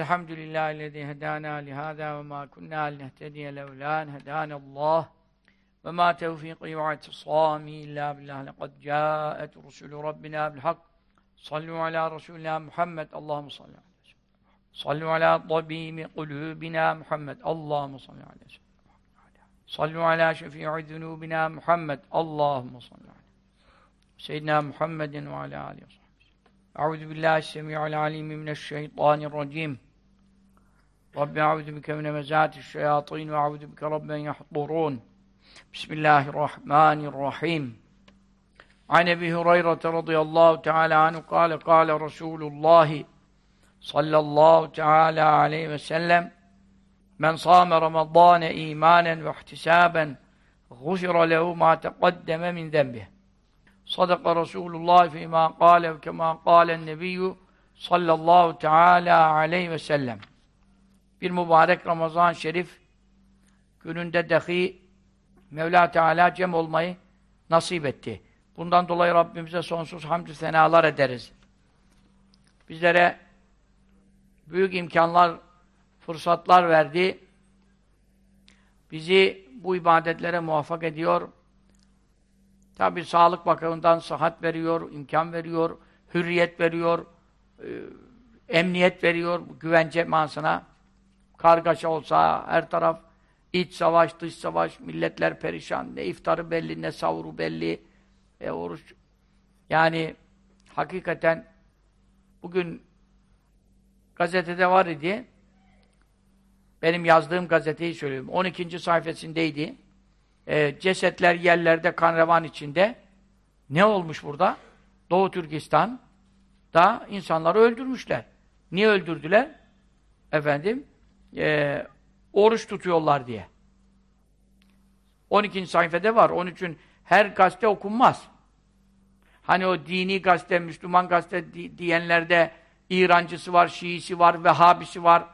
الحمد لله الذي هدانا لهذا وما كنا لنهتدي لولا أن هدانا الله. وما توفيقي واعتصامي إلا بالله. لقد جاءت رسل ربنا بالحق. صلوا على رسولنا محمد. اللهم صل على صلوا على طبيب قلوبنا محمد. اللهم صل على صلوا على شفيع ذنوبنا محمد. اللهم صل على سيدنا محمد وعلى آله وصحبه. أعوذ بالله السميع العليم من الشيطان الرجيم. رب أعوذ بك من مزات الشياطين وأعوذ بك رب أن يحضرون. بسم الله الرحمن الرحيم. عن أبي هريرة رضي الله تعالى عنه قال قال رسول الله صلى الله تعالى عليه وسلم من صام رمضان إيمانا واحتسابا غفر له ما تقدم من ذنبه. صدق رسول الله فيما قال وكما قال النبي sallallahu teala aleyhi ve sellem bir mübarek Ramazan Şerif gününde dahi Mevla Teala cem olmayı nasip etti. Bundan dolayı Rabbimize sonsuz hamdü senalar ederiz. Bizlere büyük imkanlar, fırsatlar verdi. Bizi bu ibadetlere muvaffak ediyor. Tabi sağlık bakımından sıhhat veriyor, imkan veriyor, hürriyet veriyor, e, emniyet veriyor, güvence mansına. Kargaşa olsa her taraf iç savaş, dış savaş, milletler perişan, ne iftarı belli, ne savuru belli, e, oruç. Yani hakikaten bugün gazetede var idi, benim yazdığım gazeteyi söylüyorum, 12. sayfasındaydı, e, cesetler yerlerde kan revan içinde. Ne olmuş burada? Doğu Türkistan'da insanları öldürmüşler. Niye öldürdüler? Efendim, e, oruç tutuyorlar diye. 12. sayfada var. Onun için her gazete okunmaz. Hani o dini gazete, Müslüman gazete di diyenlerde İrancısı var, Şiisi var, Vehhabisi var.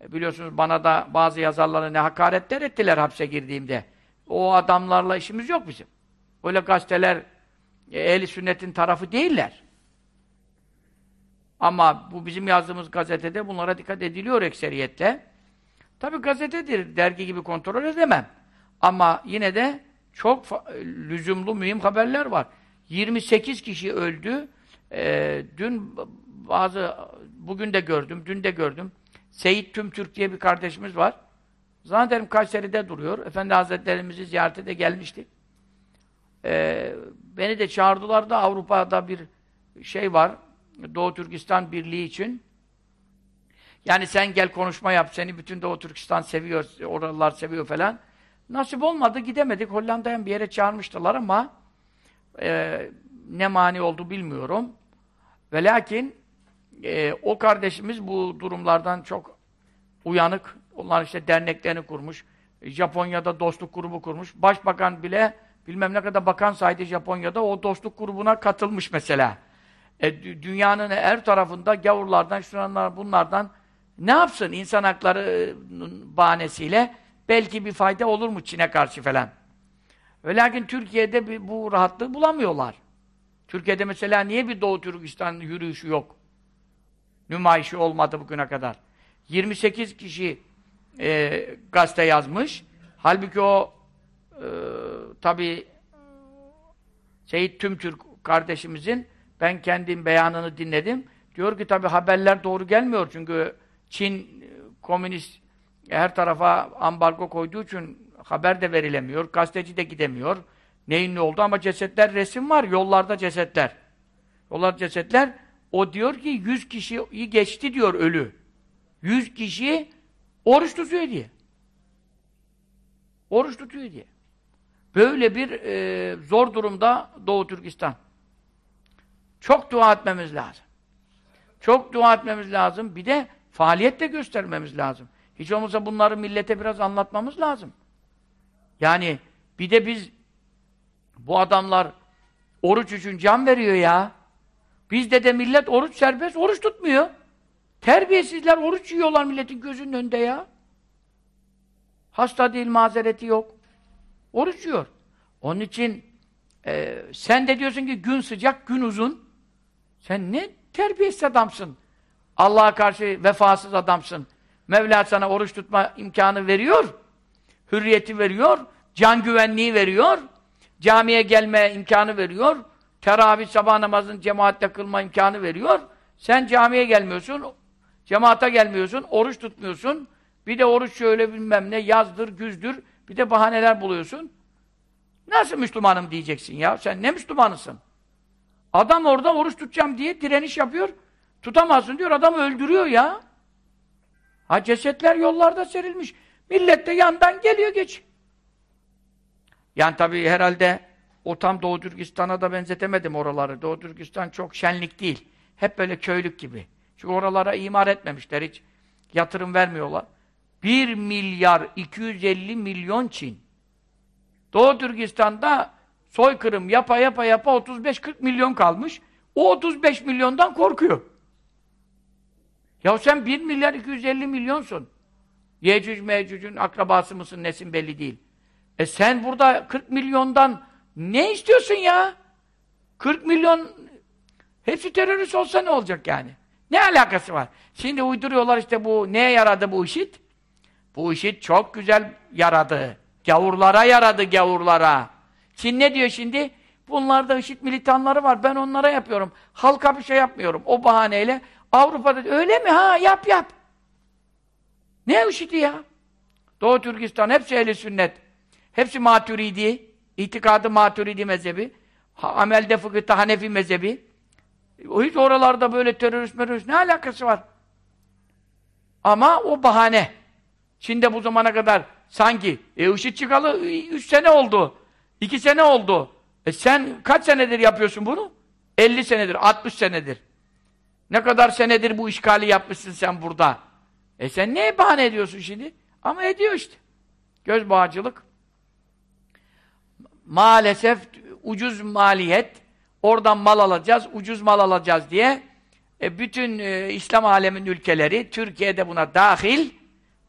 E, biliyorsunuz bana da bazı yazarları ne hakaretler ettiler hapse girdiğimde. O adamlarla işimiz yok bizim. Öyle gazeteler e, ehli sünnetin tarafı değiller. Ama bu bizim yazdığımız gazetede bunlara dikkat ediliyor ekseriyetle. Tabi gazetedir, dergi gibi kontrol edemem. Ama yine de çok lüzumlu, mühim haberler var. 28 kişi öldü. Ee, dün bazı, bugün de gördüm, dün de gördüm. Seyit Tümtürk diye bir kardeşimiz var. Zannederim Kayseri'de duruyor. Efendi Hazretlerimizi ziyarete de gelmişti. Ee, beni de çağırdılar da Avrupa'da bir şey var. Doğu Türkistan Birliği için. Yani sen gel konuşma yap. Seni bütün Doğu Türkistan seviyor. Oralar seviyor falan. Nasip olmadı. Gidemedik. Hollanda'ya bir yere çağırmıştılar ama e, ne mani oldu bilmiyorum. Ve lakin e, o kardeşimiz bu durumlardan çok uyanık. Onlar işte derneklerini kurmuş. Japonya'da dostluk grubu kurmuş. Başbakan bile bilmem ne kadar bakan saydı Japonya'da o dostluk grubuna katılmış mesela. E, dünyanın her tarafında gavurlardan, şunlar bunlardan ne yapsın insan hakları bahanesiyle belki bir fayda olur mu Çin'e karşı falan. Ve lakin Türkiye'de bir, bu rahatlığı bulamıyorlar. Türkiye'de mesela niye bir Doğu Türkistan yürüyüşü yok? Nümayişi olmadı bugüne kadar. 28 kişi e, gazete yazmış. Halbuki o e, tabi Seyit Tümtürk kardeşimizin ben kendim beyanını dinledim. Diyor ki tabi haberler doğru gelmiyor çünkü Çin komünist her tarafa ambargo koyduğu için haber de verilemiyor. Gazeteci de gidemiyor. Neyin ne oldu ama cesetler resim var. Yollarda cesetler. Yollarda cesetler. O diyor ki 100 kişiyi geçti diyor ölü. 100 kişi oruç tutuyor diye. Oruç tutuyor diye. Böyle bir e, zor durumda Doğu Türkistan. Çok dua etmemiz lazım. Çok dua etmemiz lazım. Bir de faaliyet de göstermemiz lazım. Hiç olmazsa bunları millete biraz anlatmamız lazım. Yani bir de biz bu adamlar oruç için can veriyor ya. Bizde de millet oruç serbest, oruç tutmuyor. Terbiyesizler oruç yiyorlar milletin gözünün önünde ya. Hasta değil, mazereti yok. Oruç yiyor. Onun için e, sen de diyorsun ki gün sıcak, gün uzun. Sen ne terbiyesiz adamsın. Allah'a karşı vefasız adamsın. Mevla sana oruç tutma imkanı veriyor. Hürriyeti veriyor. Can güvenliği veriyor. Camiye gelme imkanı veriyor. Teravih sabah namazını cemaatle kılma imkanı veriyor. Sen camiye gelmiyorsun. Cemaate gelmiyorsun. Oruç tutmuyorsun. Bir de oruç şöyle bilmem ne yazdır, güzdür. Bir de bahaneler buluyorsun. Nasıl Müslümanım diyeceksin ya? Sen ne Müslümanısın? Adam orada oruç tutacağım diye direniş yapıyor. Tutamazsın diyor. Adamı öldürüyor ya. Ha cesetler yollarda serilmiş. Millet de yandan geliyor geç. Yani tabii herhalde o tam Doğu Türkistan'a da benzetemedim oraları. Doğu Türkistan çok şenlik değil. Hep böyle köylük gibi. Çünkü oralara imar etmemişler hiç. Yatırım vermiyorlar. 1 milyar 250 milyon Çin. Doğu Türkistan'da soykırım yapa yapa yapa 35-40 milyon kalmış. O 35 milyondan korkuyor. Ya sen 1 milyar 250 milyonsun. Yecüc Mecüc'ün akrabası mısın nesin belli değil. E sen burada 40 milyondan ne istiyorsun ya? 40 milyon hepsi terörist olsa ne olacak yani? Ne alakası var? Şimdi uyduruyorlar işte bu neye yaradı bu işit? Bu işit çok güzel yaradı. Gavurlara yaradı gavurlara. Çin ne diyor şimdi? Bunlarda IŞİD militanları var. Ben onlara yapıyorum. Halka bir şey yapmıyorum. O bahaneyle Avrupa'da öyle mi? Ha yap yap. Ne IŞİD'i ya? Doğu Türkistan hepsi ehli sünnet. Hepsi maturidi. itikadı maturidi mezhebi. Ha, amelde fıkıhta Hanefi mezhebi. Hiç oralarda böyle terörist merörist ne alakası var? Ama o bahane. Şimdi bu zamana kadar sanki e, IŞİD çıkalı 3 sene oldu. 2 sene oldu. E sen kaç senedir yapıyorsun bunu? 50 senedir, 60 senedir. Ne kadar senedir bu işgali yapmışsın sen burada? E sen neye bahane ediyorsun şimdi? Ama ediyor işte. Göz bağcılık. Maalesef ucuz maliyet, oradan mal alacağız, ucuz mal alacağız diye e, bütün e, İslam alemin ülkeleri, Türkiye'de buna dahil,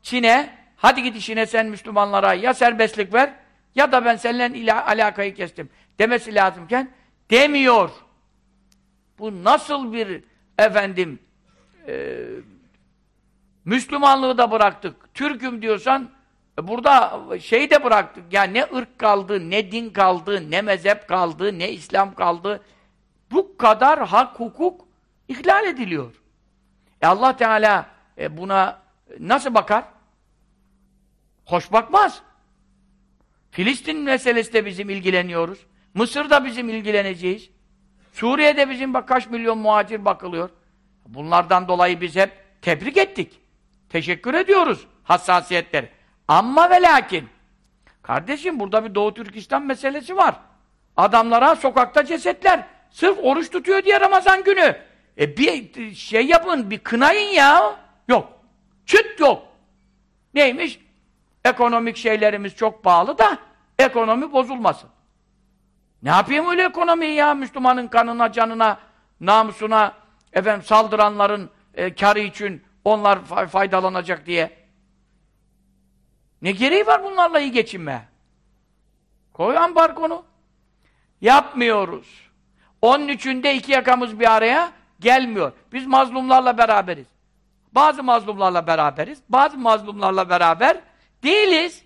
Çin'e, hadi git işine sen Müslümanlara ya serbestlik ver, ya da ben seninle alakayı kestim demesi lazımken, demiyor. Bu nasıl bir efendim e, Müslümanlığı da bıraktık. Türk'üm diyorsan e, burada şeyi de bıraktık. Yani ne ırk kaldı, ne din kaldı, ne mezhep kaldı, ne İslam kaldı. Bu kadar hak, hukuk ihlal ediliyor. E Allah Teala e, buna nasıl bakar? Hoş bakmaz. Filistin meselesi de bizim ilgileniyoruz. Mısır'da bizim ilgileneceğiz. Suriye'de bizim bak kaç milyon muhacir bakılıyor. Bunlardan dolayı biz hep tebrik ettik. Teşekkür ediyoruz hassasiyetleri. Ama ve lakin kardeşim burada bir Doğu Türkistan meselesi var. Adamlara sokakta cesetler. Sırf oruç tutuyor diye Ramazan günü. E bir şey yapın, bir kınayın ya. Yok. Çıt yok. Neymiş? Ekonomik şeylerimiz çok pahalı da ekonomi bozulmasın. Ne yapayım öyle ekonomiyi ya? Müslümanın kanına, canına, namusuna efendim saldıranların e, karı için onlar faydalanacak diye. Ne gereği var bunlarla iyi geçinme? Koy ambargonu. Yapmıyoruz. Onun üçünde iki yakamız bir araya gelmiyor. Biz mazlumlarla beraberiz. Bazı mazlumlarla beraberiz. Bazı mazlumlarla beraber değiliz.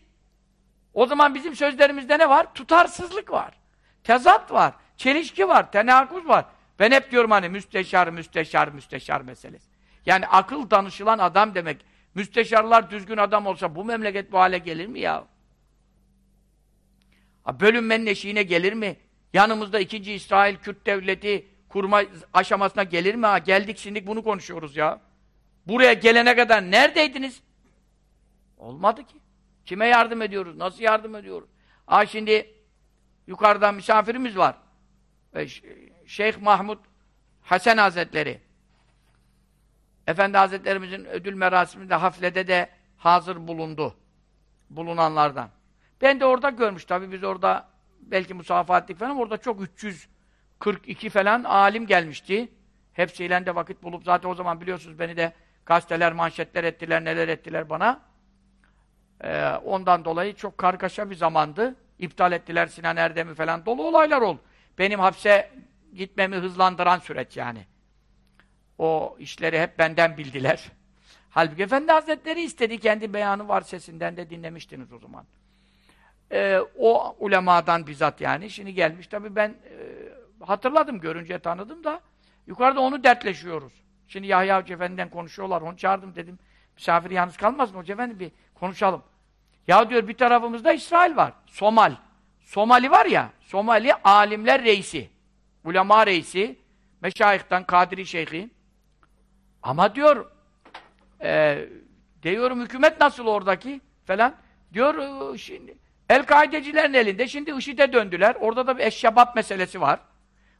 O zaman bizim sözlerimizde ne var? Tutarsızlık var. Tezat var. Çelişki var. Tenakuz var. Ben hep diyorum hani müsteşar, müsteşar, müsteşar meselesi. Yani akıl danışılan adam demek. Müsteşarlar düzgün adam olsa bu memleket bu hale gelir mi ya? Ha, bölünmenin eşiğine gelir mi? Yanımızda ikinci İsrail Kürt devleti kurma aşamasına gelir mi? Ha, geldik şimdi bunu konuşuyoruz ya. Buraya gelene kadar neredeydiniz? Olmadı ki. Kime yardım ediyoruz? Nasıl yardım ediyoruz? Ha şimdi yukarıdan misafirimiz var. Şeyh Mahmud Hasan Hazretleri. Efendi Hazretlerimizin ödül merasiminde haflede de hazır bulundu. Bulunanlardan. Ben de orada görmüş. Tabii biz orada belki musafaha ettik falan. Orada çok 342 falan alim gelmişti. Hepsiyle de vakit bulup zaten o zaman biliyorsunuz beni de gazeteler, manşetler ettiler, neler ettiler bana. Ee, ondan dolayı çok kargaşa bir zamandı. İptal ettiler Sinan Erdem'i falan. Dolu olaylar oldu. Benim hapse gitmemi hızlandıran süreç yani. o işleri hep benden bildiler. Halbuki Efendi Hazretleri istedi, kendi beyanı var sesinden de dinlemiştiniz o zaman. Ee, o ulemadan bizzat yani, şimdi gelmiş tabii ben e, hatırladım, görünce tanıdım da yukarıda onu dertleşiyoruz. Şimdi Yahya Hoca Efendi'den konuşuyorlar, onu çağırdım dedim. Misafir yalnız kalmasın Hoca Efendi bir konuşalım. Ya diyor bir tarafımızda İsrail var, Somal. Somali var ya, Somali alimler reisi, ulema reisi, meşayihtan, Kadiri Şeyhi. Ama diyor, e, diyorum hükümet nasıl oradaki falan. Diyor e, şimdi El-Kaidecilerin elinde. Şimdi IŞİD'e döndüler. Orada da bir eşşebap meselesi var.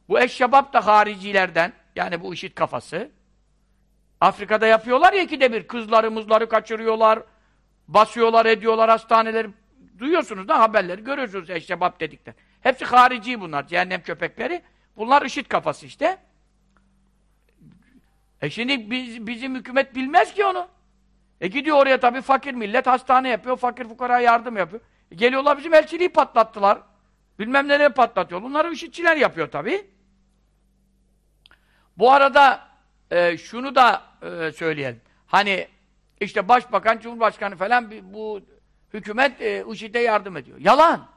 Bu eşşebap da haricilerden. Yani bu IŞİD kafası. Afrika'da yapıyorlar ya ikide bir. Kızları muzları kaçırıyorlar. Basıyorlar, ediyorlar hastaneleri. Duyuyorsunuz da haberleri. Görüyorsunuz eşşebap dedikler. Hepsi harici bunlar. Cehennem köpekleri. Bunlar IŞİD kafası işte. E şimdi biz, bizim hükümet bilmez ki onu. E gidiyor oraya tabii fakir millet hastane yapıyor, fakir fukara yardım yapıyor. E geliyorlar bizim elçiliği patlattılar. Bilmem neleri patlatıyor. Bunları işitçiler yapıyor tabii. Bu arada e, şunu da e, söyleyelim. Hani işte başbakan, cumhurbaşkanı falan bu hükümet e, IŞİD'e yardım ediyor. Yalan.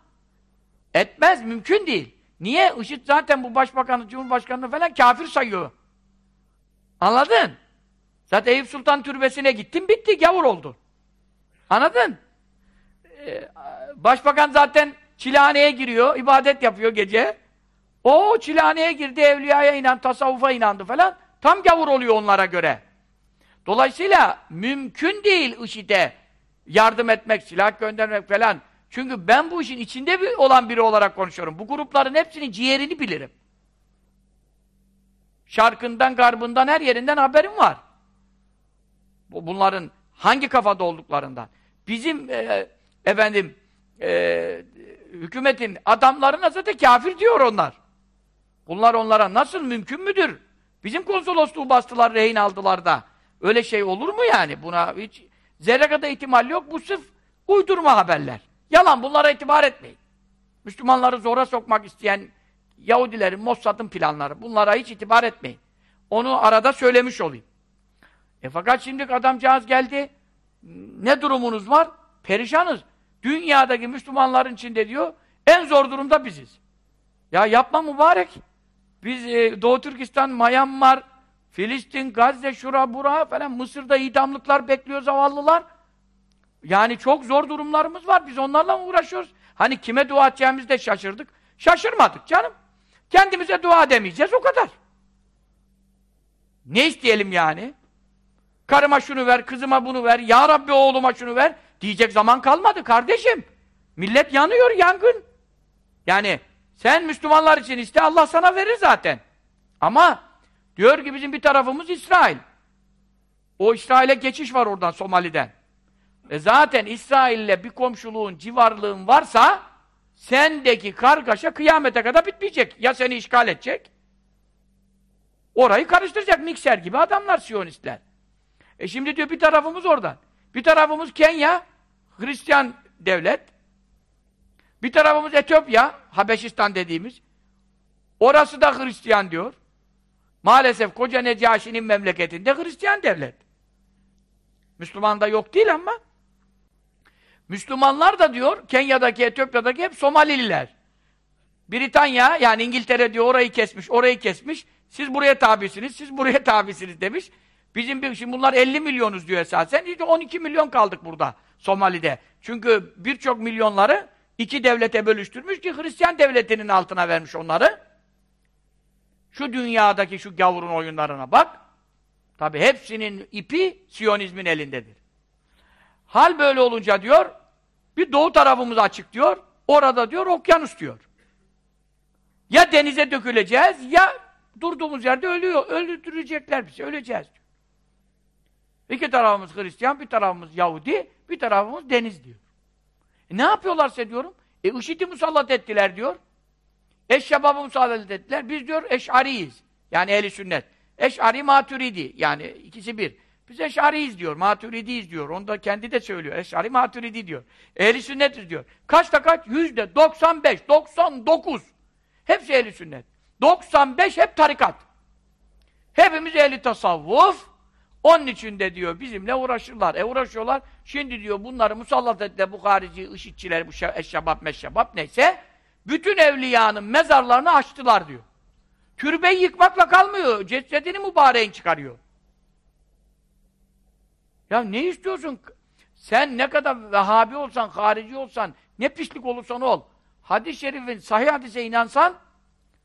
Etmez, mümkün değil. Niye? IŞİD zaten bu başbakanı, cumhurbaşkanını falan kafir sayıyor. Anladın? Zaten Eyüp Sultan Türbesi'ne gittin, bitti, gavur oldu. Anladın? Ee, başbakan zaten çilehaneye giriyor, ibadet yapıyor gece. O çilehaneye girdi, evliyaya inan, tasavvufa inandı falan. Tam gavur oluyor onlara göre. Dolayısıyla mümkün değil IŞİD'e yardım etmek, silah göndermek falan. Çünkü ben bu işin içinde olan biri olarak konuşuyorum. Bu grupların hepsinin ciğerini bilirim. Şarkından, garbından, her yerinden haberim var. Bunların hangi kafada olduklarından. Bizim e, efendim e, hükümetin adamlarına zaten kafir diyor onlar. Bunlar onlara nasıl mümkün müdür? Bizim konsolosluğu bastılar, rehin aldılar da. Öyle şey olur mu yani? Buna hiç zerre kadar ihtimal yok. Bu sırf uydurma haberler. Yalan, bunlara itibar etmeyin. Müslümanları zora sokmak isteyen Yahudilerin, Mossad'ın planları. Bunlara hiç itibar etmeyin. Onu arada söylemiş olayım. E fakat şimdi adamcağız geldi. Ne durumunuz var? Perişanız. Dünyadaki Müslümanların içinde diyor, en zor durumda biziz. Ya yapma mübarek. Biz e, Doğu Türkistan, Myanmar, Filistin, Gazze, şura, bura falan Mısır'da idamlıklar bekliyor zavallılar. Yani çok zor durumlarımız var. Biz onlarla mı uğraşıyoruz? Hani kime dua edeceğimizi de şaşırdık. Şaşırmadık canım. Kendimize dua demeyeceğiz, o kadar. Ne isteyelim yani? Karıma şunu ver, kızıma bunu ver, ya Rabbi oğluma şunu ver. Diyecek zaman kalmadı kardeşim. Millet yanıyor, yangın. Yani sen Müslümanlar için iste, Allah sana verir zaten. Ama diyor ki bizim bir tarafımız İsrail. O İsrail'e geçiş var oradan, Somali'den. E zaten İsrail'le bir komşuluğun, civarlığın varsa sendeki kargaşa kıyamete kadar bitmeyecek. Ya seni işgal edecek, orayı karıştıracak mikser gibi adamlar Siyonistler. E şimdi diyor bir tarafımız oradan. Bir tarafımız Kenya, Hristiyan devlet. Bir tarafımız Etiyopya, Habeşistan dediğimiz. Orası da Hristiyan diyor. Maalesef koca Necaşi'nin memleketinde Hristiyan devlet. Müslüman da yok değil ama Müslümanlar da diyor, Kenya'daki, Etiyopya'daki hep Somalililer. Britanya, yani İngiltere diyor orayı kesmiş, orayı kesmiş. Siz buraya tabisiniz, siz buraya tabisiniz demiş. Bizim bir, şimdi bunlar 50 milyonuz diyor esasen. İşte 12 milyon kaldık burada Somali'de. Çünkü birçok milyonları iki devlete bölüştürmüş ki Hristiyan devletinin altına vermiş onları. Şu dünyadaki şu gavurun oyunlarına bak. Tabi hepsinin ipi Siyonizmin elindedir. Hal böyle olunca diyor, bir doğu tarafımız açık diyor, orada diyor okyanus diyor. Ya denize döküleceğiz ya durduğumuz yerde ölüyor, öldürecekler bizi, öleceğiz diyor. İki tarafımız Hristiyan, bir tarafımız Yahudi, bir tarafımız deniz diyor. E ne yapıyorlarsa diyorum, e IŞİD'i musallat ettiler diyor. Eşşebabı musallat ettiler, biz diyor eş'ariyiz. Yani ehli sünnet. Eş'ari maturidi, yani ikisi bir. Biz eş'ariyiz diyor, maturidiyiz diyor. Onu da kendi de söylüyor. Eş'ari maturidi diyor. Ehli sünnetiz diyor. Kaçta kaç? Yüzde 95, 99. Hepsi ehli sünnet. 95 hep tarikat. Hepimiz ehli tasavvuf. Onun için de diyor bizimle uğraşırlar. E uğraşıyorlar. Şimdi diyor bunları musallat ettiler bu harici IŞİD'çiler, bu eşşebap meşşebap neyse. Bütün evliyanın mezarlarını açtılar diyor. Türbeyi yıkmakla kalmıyor. Cesedini mübareğin çıkarıyor. Ya ne istiyorsun? Sen ne kadar Vehhabi olsan, harici olsan, ne pislik olursan ol. Hadis-i şerifin sahih hadise inansan,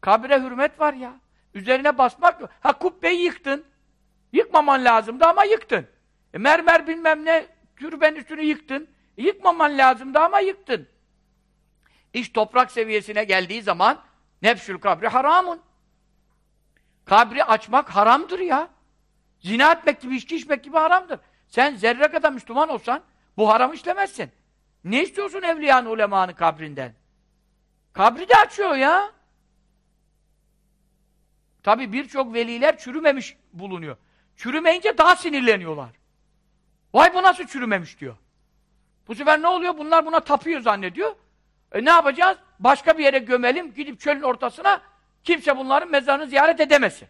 kabire hürmet var ya. Üzerine basmak yok. Ha kubbeyi yıktın. Yıkmaman lazımdı ama yıktın. E, mermer bilmem ne, türbenin üstünü yıktın. E, yıkmaman lazımdı ama yıktın. İş toprak seviyesine geldiği zaman nefsül kabri haramun. Kabri açmak haramdır ya. Zina etmek gibi, içki içmek gibi haramdır. Sen zerre kadar Müslüman olsan bu haram işlemezsin. Ne istiyorsun evliyanın ulemanın kabrinden? Kabri de açıyor ya. Tabi birçok veliler çürümemiş bulunuyor. Çürümeyince daha sinirleniyorlar. Vay bu nasıl çürümemiş diyor. Bu sefer ne oluyor? Bunlar buna tapıyor zannediyor. E ne yapacağız? Başka bir yere gömelim, gidip çölün ortasına kimse bunların mezarını ziyaret edemesin.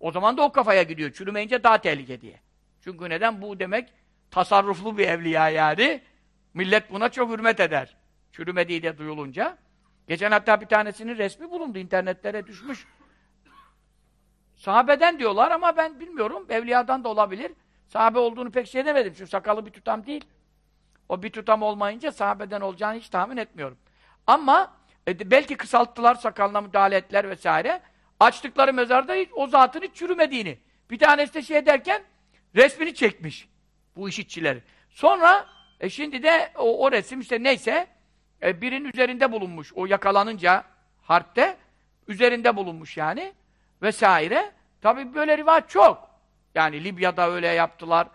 O zaman da o kafaya gidiyor. Çürümeyince daha tehlike diye. Çünkü neden? Bu demek tasarruflu bir evliya yani. Millet buna çok hürmet eder. Çürümediği de duyulunca. Geçen hatta bir tanesinin resmi bulundu. internetlere düşmüş. Sahabeden diyorlar ama ben bilmiyorum. Evliyadan da olabilir. Sahabe olduğunu pek şey demedim. Çünkü sakalı bir tutam değil. O bir tutam olmayınca sahabeden olacağını hiç tahmin etmiyorum. Ama e, belki kısalttılar, sakalına müdahale ettiler vesaire. Açtıkları mezarda hiç, o zatın hiç çürümediğini. Bir tanesi de şey derken resmini çekmiş. Bu işitçileri. Sonra e şimdi de o, o resim işte neyse e, birinin üzerinde bulunmuş. O yakalanınca harpte üzerinde bulunmuş yani vesaire. Tabi böyle rivayet çok. Yani Libya'da öyle yaptılar.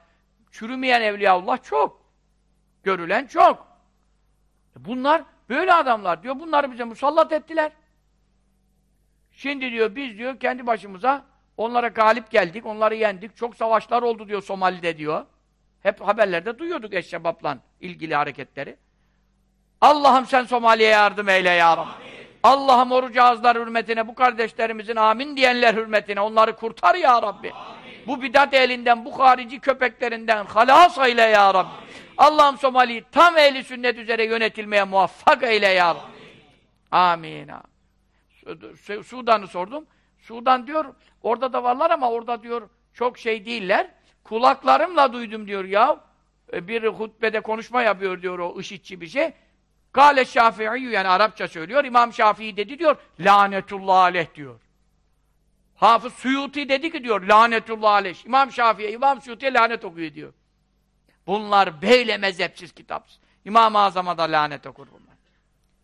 Çürümeyen Evliyaullah çok. Görülen çok. E, bunlar böyle adamlar diyor. Bunları bize musallat ettiler. Şimdi diyor biz diyor kendi başımıza onlara galip geldik, onları yendik. Çok savaşlar oldu diyor Somali'de diyor. Hep haberlerde duyuyorduk Eşşebap'la ilgili hareketleri. Allah'ım sen Somali'ye yardım eyle ya Rabbi. Allah'ım oruç ağızlar hürmetine, bu kardeşlerimizin amin diyenler hürmetine onları kurtar ya Rabbi. Amin. Bu bidat elinden, bu harici köpeklerinden halas eyle ya Rabbi. Allah'ım Somali'yi tam ehli sünnet üzere yönetilmeye muvaffak eyle ya Rabbi. Amin. Amin. Sudan'ı sordum. Sudan diyor, orada da varlar ama orada diyor çok şey değiller. Kulaklarımla duydum diyor ya. E, bir hutbede konuşma yapıyor diyor o IŞİD'çi bir şey. Gale Şafii yani Arapça söylüyor. İmam Şafii dedi diyor. Lanetullah aleyh diyor. Hafız Suyuti dedi ki diyor lanetullah aleyh. İmam Şafii, İmam Suyuti'ye lanet okuyor diyor. Bunlar böyle mezhepsiz kitapsız. İmam-ı Azam'a da lanet okur bunlar.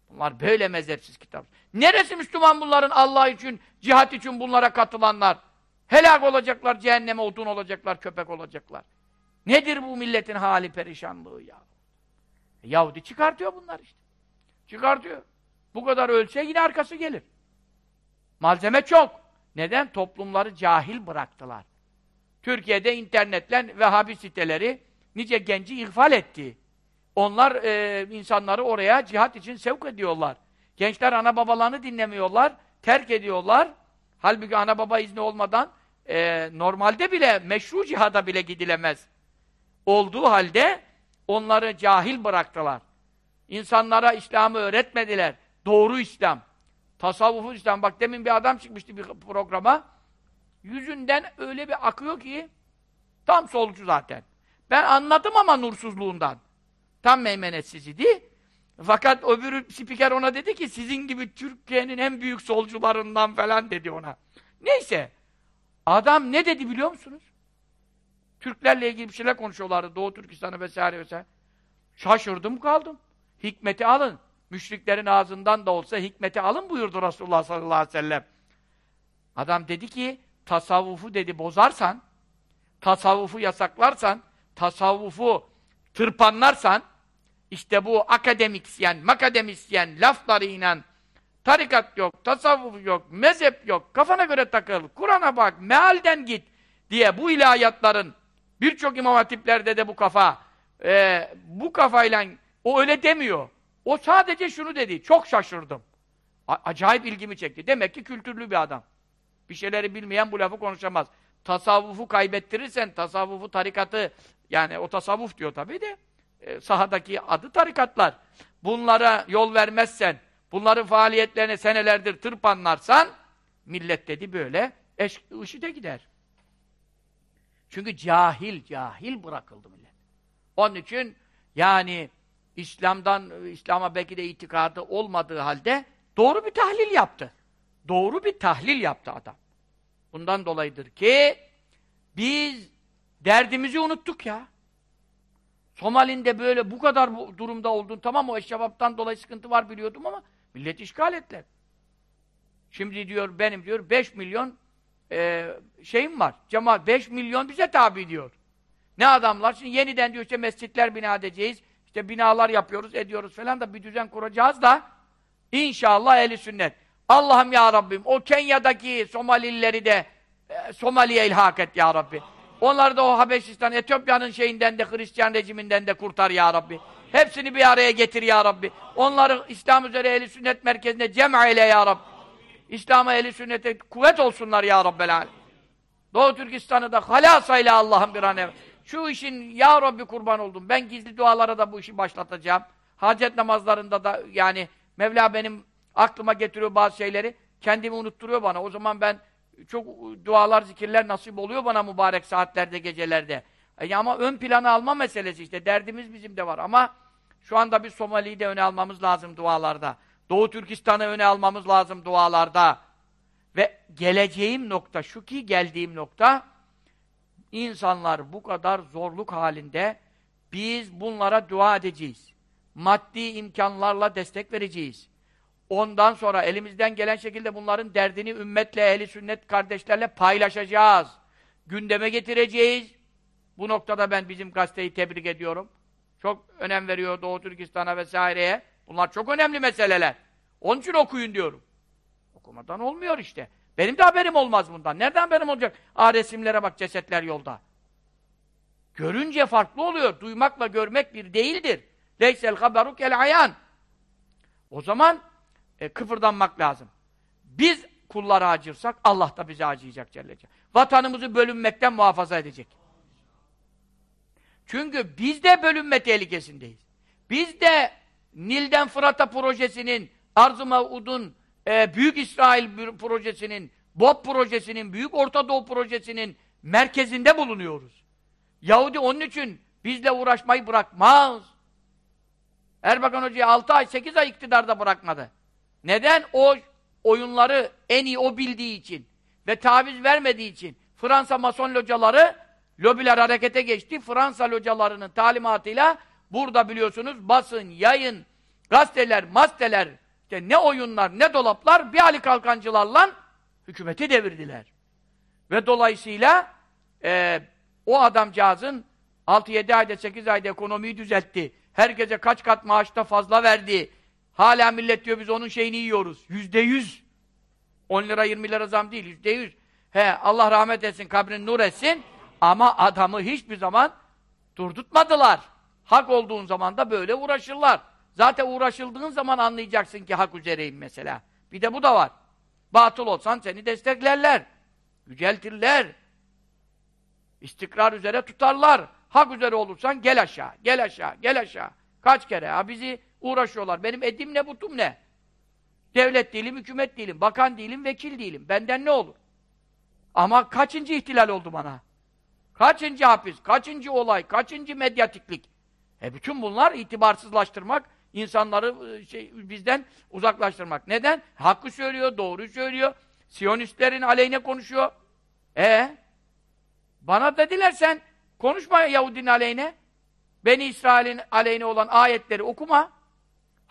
Bunlar böyle mezhepsiz kitap. Neresi Müslüman bunların Allah için, cihat için bunlara katılanlar? Helak olacaklar, cehenneme odun olacaklar, köpek olacaklar. Nedir bu milletin hali perişanlığı ya? E, Yahudi çıkartıyor bunlar işte. Çıkartıyor. Bu kadar ölse yine arkası gelir. Malzeme çok. Neden? Toplumları cahil bıraktılar. Türkiye'de internetle Vehhabi siteleri nice genci ihfal etti. Onlar e, insanları oraya cihat için sevk ediyorlar. Gençler ana babalarını dinlemiyorlar, terk ediyorlar. Halbuki ana baba izni olmadan e, normalde bile, meşru cihada bile gidilemez. Olduğu halde onları cahil bıraktılar. İnsanlara İslam'ı öğretmediler. Doğru İslam. Tasavvufu İslam. Bak demin bir adam çıkmıştı bir programa. Yüzünden öyle bir akıyor ki tam solcu zaten. Ben anladım ama nursuzluğundan. Tam meymenetsiz idi. Fakat öbürü spiker ona dedi ki sizin gibi Türkiye'nin en büyük solcularından falan dedi ona. Neyse. Adam ne dedi biliyor musunuz? Türklerle ilgili bir şeyler konuşuyorlardı. Doğu Türkistan'ı vesaire vesaire. Şaşırdım kaldım. Hikmeti alın. Müşriklerin ağzından da olsa hikmeti alın buyurdu Resulullah sallallahu aleyhi ve sellem. Adam dedi ki tasavvufu dedi bozarsan, tasavvufu yasaklarsan, tasavvufu tırpanlarsan, işte bu akademisyen, makademisyen laflarıyla tarikat yok, tasavvuf yok, mezhep yok, kafana göre takıl, Kur'an'a bak, mealden git diye bu ilahiyatların birçok imam hatiplerde de bu kafa e, bu kafayla o öyle demiyor. O sadece şunu dedi. Çok şaşırdım. A acayip ilgimi çekti. Demek ki kültürlü bir adam. Bir şeyleri bilmeyen bu lafı konuşamaz. Tasavvufu kaybettirirsen, tasavvufu, tarikatı, yani o tasavvuf diyor tabii de, e, sahadaki adı tarikatlar. Bunlara yol vermezsen, bunların faaliyetlerine senelerdir tırpanlarsan, millet dedi böyle, eş, IŞİD'e gider. Çünkü cahil, cahil bırakıldı millet. Onun için yani İslam'dan, İslam'a belki de itikadı olmadığı halde doğru bir tahlil yaptı. Doğru bir tahlil yaptı adam. Bundan dolayıdır ki biz derdimizi unuttuk ya. Somali'nde böyle bu kadar bu durumda oldun tamam o eşşebaptan dolayı sıkıntı var biliyordum ama millet işgal ettiler. Şimdi diyor benim diyor 5 milyon e, şeyim var. Cemaat 5 milyon bize tabi diyor. Ne adamlar? Şimdi yeniden diyor işte mescitler bina edeceğiz. İşte binalar yapıyoruz, ediyoruz falan da bir düzen kuracağız da inşallah eli sünnet. Allah'ım ya Rabbim o Kenya'daki Somalilileri de e, Somali'ye ilhak et ya Rabbi. Onları da o Habeşistan, Etiyopya'nın şeyinden de Hristiyan rejiminden de kurtar ya Rabbi. Hepsini bir araya getir ya Rabbi. Onları İslam üzere ehli sünnet merkezine cem eyle ya Rabbi. İslam'a ehli sünnete kuvvet olsunlar ya Rabbel alem. Doğu Türkistan'ı da halas eyle Allah'ım bir an evvel. Şu işin ya Rabbi kurban oldum. Ben gizli dualara da bu işi başlatacağım. Hacet namazlarında da yani Mevla benim aklıma getiriyor bazı şeyleri. Kendimi unutturuyor bana. O zaman ben çok dualar, zikirler nasip oluyor bana mübarek saatlerde, gecelerde. E ama ön plana alma meselesi işte. Derdimiz bizim de var ama şu anda bir Somali'yi de öne almamız lazım dualarda. Doğu Türkistan'ı öne almamız lazım dualarda. Ve geleceğim nokta şu ki geldiğim nokta insanlar bu kadar zorluk halinde biz bunlara dua edeceğiz. Maddi imkanlarla destek vereceğiz. Ondan sonra elimizden gelen şekilde bunların derdini ümmetle, ehli sünnet kardeşlerle paylaşacağız. Gündeme getireceğiz. Bu noktada ben bizim gazeteyi tebrik ediyorum. Çok önem veriyor Doğu Türkistan'a vesaireye. Bunlar çok önemli meseleler. Onun için okuyun diyorum. Okumadan olmuyor işte. Benim de haberim olmaz bundan. Nereden haberim olacak? Aa resimlere bak, cesetler yolda. Görünce farklı oluyor. Duymakla görmek bir değildir. Leysel haberu kel ayan. O zaman e, kıpırdanmak lazım. Biz kullara acırsak Allah da bize acıyacak Celle Celle. Vatanımızı bölünmekten muhafaza edecek. Çünkü biz de bölünme tehlikesindeyiz. Biz de Nil'den Fırat'a projesinin, Arz-ı Mev'ud'un, e, Büyük İsrail projesinin, BOP projesinin, Büyük Orta Doğu projesinin merkezinde bulunuyoruz. Yahudi onun için bizle uğraşmayı bırakmaz. Erbakan Hoca'yı 6 ay, 8 ay iktidarda bırakmadı. Neden? O oyunları en iyi o bildiği için ve taviz vermediği için Fransa mason locaları lobiler harekete geçti. Fransa localarının talimatıyla burada biliyorsunuz basın, yayın, gazeteler, masteler, işte ne oyunlar, ne dolaplar bir Ali Kalkancılarla hükümeti devirdiler. Ve dolayısıyla e, o adamcağızın 6-7 ayda, 8 ayda ekonomiyi düzeltti. Herkese kaç kat maaşta fazla verdi. Hala millet diyor biz onun şeyini yiyoruz. Yüzde yüz. 10 lira 20 lira zam değil. Yüzde yüz. He Allah rahmet etsin, kabrini nur etsin. Ama adamı hiçbir zaman durdurtmadılar. Hak olduğun zaman da böyle uğraşırlar. Zaten uğraşıldığın zaman anlayacaksın ki hak üzereyim mesela. Bir de bu da var. Batıl olsan seni desteklerler. Yüceltirler. İstikrar üzere tutarlar. Hak üzere olursan gel aşağı, gel aşağı, gel aşağı. Kaç kere ha bizi uğraşıyorlar. Benim edim ne, butum ne? Devlet değilim, hükümet değilim, bakan değilim, vekil değilim. Benden ne olur? Ama kaçıncı ihtilal oldu bana? Kaçıncı hapis, kaçıncı olay, kaçıncı medyatiklik? E bütün bunlar itibarsızlaştırmak, insanları şey, bizden uzaklaştırmak. Neden? Hakkı söylüyor, doğru söylüyor. Siyonistlerin aleyhine konuşuyor. E bana dediler sen konuşma Yahudinin aleyhine. Beni İsrail'in aleyhine olan ayetleri okuma.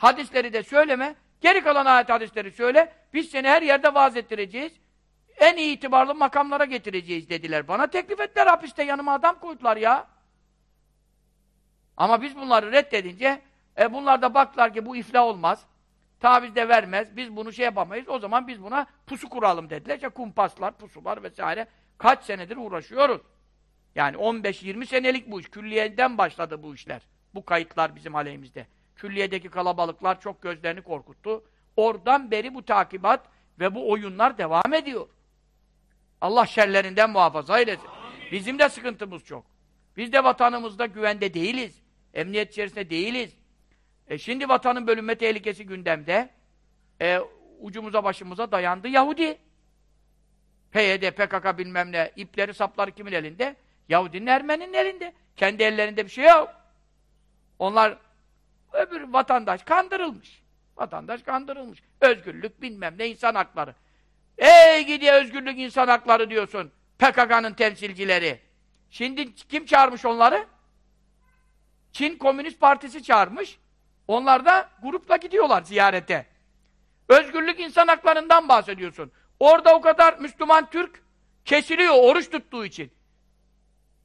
Hadisleri de söyleme. Geri kalan ayet hadisleri söyle. Biz seni her yerde vaaz ettireceğiz. En iyi itibarlı makamlara getireceğiz dediler. Bana teklif ettiler hapiste yanıma adam koydular ya. Ama biz bunları reddedince e bunlar da baktılar ki bu iflah olmaz. Taviz de vermez. Biz bunu şey yapamayız. O zaman biz buna pusu kuralım dediler. İşte kumpaslar, pusular vesaire. Kaç senedir uğraşıyoruz. Yani 15-20 senelik bu iş. Külliyeden başladı bu işler. Bu kayıtlar bizim aleyhimizde. Külliyedeki kalabalıklar çok gözlerini korkuttu. Oradan beri bu takibat ve bu oyunlar devam ediyor. Allah şerlerinden muhafaza eylesin. Bizim de sıkıntımız çok. Biz de vatanımızda güvende değiliz. Emniyet içerisinde değiliz. E şimdi vatanın bölünme tehlikesi gündemde. E, ucumuza başımıza dayandı Yahudi. PYD, PKK bilmem ne, ipleri sapları kimin elinde? Yahudinin Ermeninin elinde. Kendi ellerinde bir şey yok. Onlar öbür vatandaş kandırılmış. Vatandaş kandırılmış. Özgürlük bilmem ne insan hakları. Ey gidiyor özgürlük insan hakları diyorsun. PKK'nın temsilcileri. Şimdi kim çağırmış onları? Çin Komünist Partisi çağırmış. Onlar da grupla gidiyorlar ziyarete. Özgürlük insan haklarından bahsediyorsun. Orada o kadar Müslüman Türk kesiliyor oruç tuttuğu için.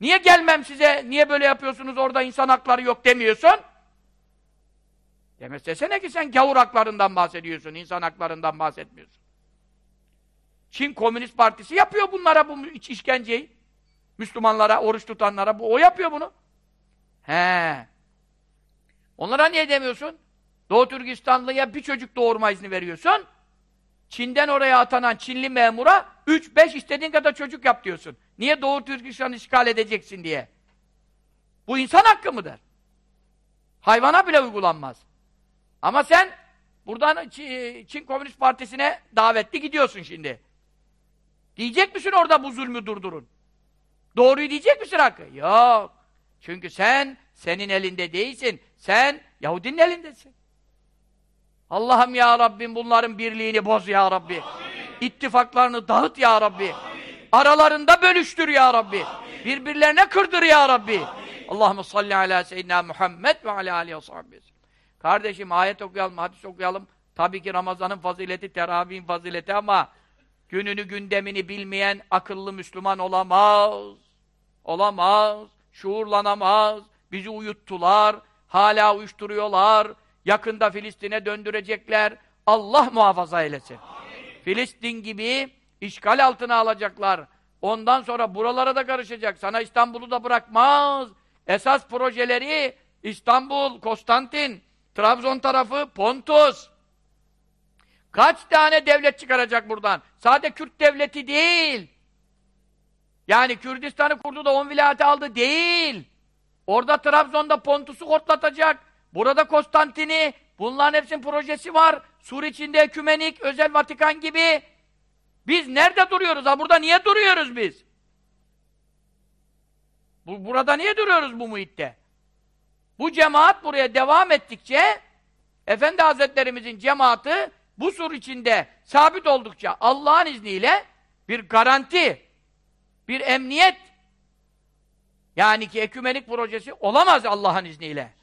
Niye gelmem size, niye böyle yapıyorsunuz orada insan hakları yok demiyorsun? Demek desene ki sen gavur haklarından bahsediyorsun, insan haklarından bahsetmiyorsun. Çin Komünist Partisi yapıyor bunlara bu işkenceyi. Müslümanlara, oruç tutanlara, bu o yapıyor bunu. He. Onlara niye demiyorsun? Doğu Türkistanlı'ya bir çocuk doğurma izni veriyorsun. Çin'den oraya atanan Çinli memura 3-5 istediğin kadar çocuk yap diyorsun. Niye Doğu Türkistan'ı işgal edeceksin diye. Bu insan hakkı mıdır? Hayvana bile uygulanmaz. Ama sen buradan Çin Komünist Partisi'ne davetli gidiyorsun şimdi. Diyecek misin orada bu zulmü durdurun? Doğruyu diyecek misin hakkı? Yok. Çünkü sen, senin elinde değilsin. Sen Yahudinin elindesin. Allah'ım ya Rabbim bunların birliğini boz ya Rabbi. Amin. İttifaklarını dağıt ya Rabbi. Amin. Aralarında bölüştür ya Rabbi. Amin. Birbirlerine kırdır ya Rabbi. Allahümme salli ala seyyidina Muhammed ve ala aleyhi ve Kardeşim ayet okuyalım, hadis okuyalım. Tabii ki Ramazan'ın fazileti, teravihin fazileti ama gününü gündemini bilmeyen akıllı Müslüman olamaz. Olamaz. Şuurlanamaz. Bizi uyuttular. Hala uyuşturuyorlar. Yakında Filistin'e döndürecekler. Allah muhafaza eylesin. Amin. Filistin gibi işgal altına alacaklar. Ondan sonra buralara da karışacak. Sana İstanbul'u da bırakmaz. Esas projeleri İstanbul, Konstantin, Trabzon tarafı, Pontus. Kaç tane devlet çıkaracak buradan? Sade Kürt devleti değil. Yani Kürdistan'ı kurdu da on vilayeti aldı değil. Orada Trabzon'da Pontus'u kortlatacak. Burada Konstantini, bunların hepsinin projesi var. Sur içinde ekümenik, özel Vatikan gibi. Biz nerede duruyoruz ha? Burada niye duruyoruz biz? Bu, burada niye duruyoruz bu muhitte? Bu cemaat buraya devam ettikçe Efendi Hazretlerimizin cemaati bu sur içinde sabit oldukça Allah'ın izniyle bir garanti, bir emniyet yani ki ekümenik projesi olamaz Allah'ın izniyle.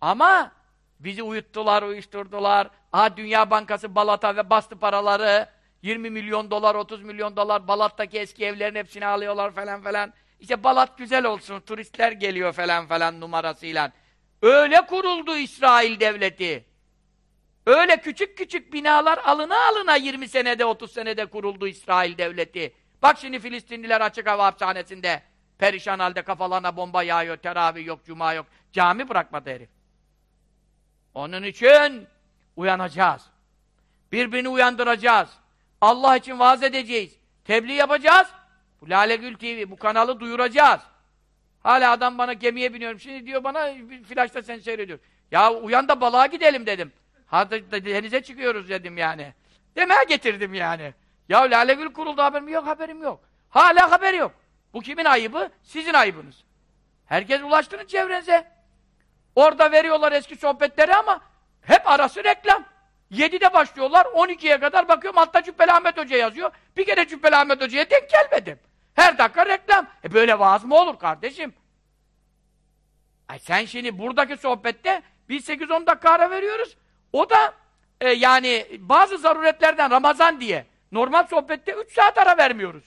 Ama bizi uyuttular, uyuşturdular. Aha Dünya Bankası Balat'a ve bastı paraları. 20 milyon dolar, 30 milyon dolar Balat'taki eski evlerin hepsini alıyorlar falan falan. İşte Balat güzel olsun, turistler geliyor falan falan numarasıyla. Öyle kuruldu İsrail devleti. Öyle küçük küçük binalar alına alına 20 senede, 30 senede kuruldu İsrail devleti. Bak şimdi Filistinliler açık hava hapishanesinde. Perişan halde kafalarına bomba yağıyor, teravih yok, cuma yok. Cami bırakmadı herif. Onun için uyanacağız. Birbirini uyandıracağız. Allah için vaaz edeceğiz. Tebliğ yapacağız. Bu Lale Gül TV, bu kanalı duyuracağız. Hala adam bana gemiye biniyorum. Şimdi diyor bana flaşta sen seyrediyor. Ya uyan da balığa gidelim dedim. Hadi denize çıkıyoruz dedim yani. Demeye getirdim yani. Ya Lale Gül kuruldu haberim yok, haberim yok. Hala haberi yok. Bu kimin ayıbı? Sizin ayıbınız. Herkes ulaştırın çevrenize. Orada veriyorlar eski sohbetleri ama hep arası reklam. 7'de başlıyorlar, 12'ye kadar bakıyorum altta Cübbeli Ahmet Hoca yazıyor. Bir kere Cübbeli Ahmet Hoca'ya denk gelmedim. Her dakika reklam. E böyle vaaz mı olur kardeşim? Ay sen şimdi buradaki sohbette biz 8-10 dakika ara veriyoruz. O da e, yani bazı zaruretlerden Ramazan diye normal sohbette 3 saat ara vermiyoruz.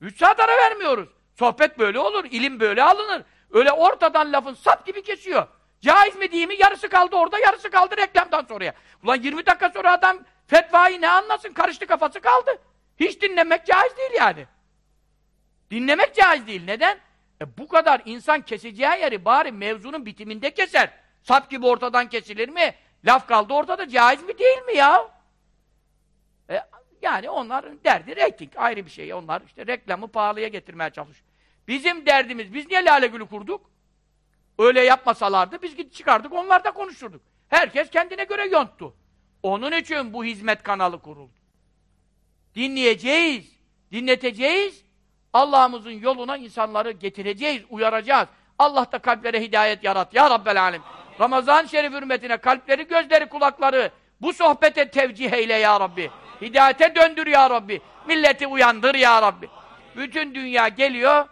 3 saat ara vermiyoruz. Sohbet böyle olur, ilim böyle alınır. Öyle ortadan lafın sap gibi kesiyor. Caiz mi değil mi? Yarısı kaldı orada, yarısı kaldı reklamdan sonraya. Ulan 20 dakika sonra adam fetvayı ne anlasın? Karıştı kafası kaldı. Hiç dinlemek caiz değil yani. Dinlemek caiz değil. Neden? E bu kadar insan keseceği yeri bari mevzunun bitiminde keser. Sap gibi ortadan kesilir mi? Laf kaldı ortada caiz mi değil mi ya? E, Yani onların derdi reyting. Ayrı bir şey. Onlar işte reklamı pahalıya getirmeye çalışıyor. Bizim derdimiz, biz niye Lale Gül'ü kurduk? Öyle yapmasalardı biz gidip çıkardık, onlar da konuşurduk. Herkes kendine göre yonttu. Onun için bu hizmet kanalı kuruldu. Dinleyeceğiz, dinleteceğiz, Allah'ımızın yoluna insanları getireceğiz, uyaracağız. Allah da kalplere hidayet yarat ya Rabbel Alem. Ramazan şerif hürmetine kalpleri, gözleri, kulakları bu sohbete tevcih eyle ya Rabbi. Hidayete döndür ya Rabbi. Milleti uyandır ya Rabbi. Bütün dünya geliyor,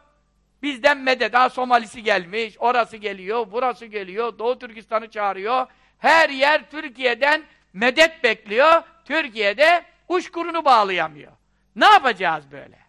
bizden medet. Ha Somalisi gelmiş, orası geliyor, burası geliyor, Doğu Türkistan'ı çağırıyor. Her yer Türkiye'den medet bekliyor. Türkiye'de uçkurunu bağlayamıyor. Ne yapacağız böyle?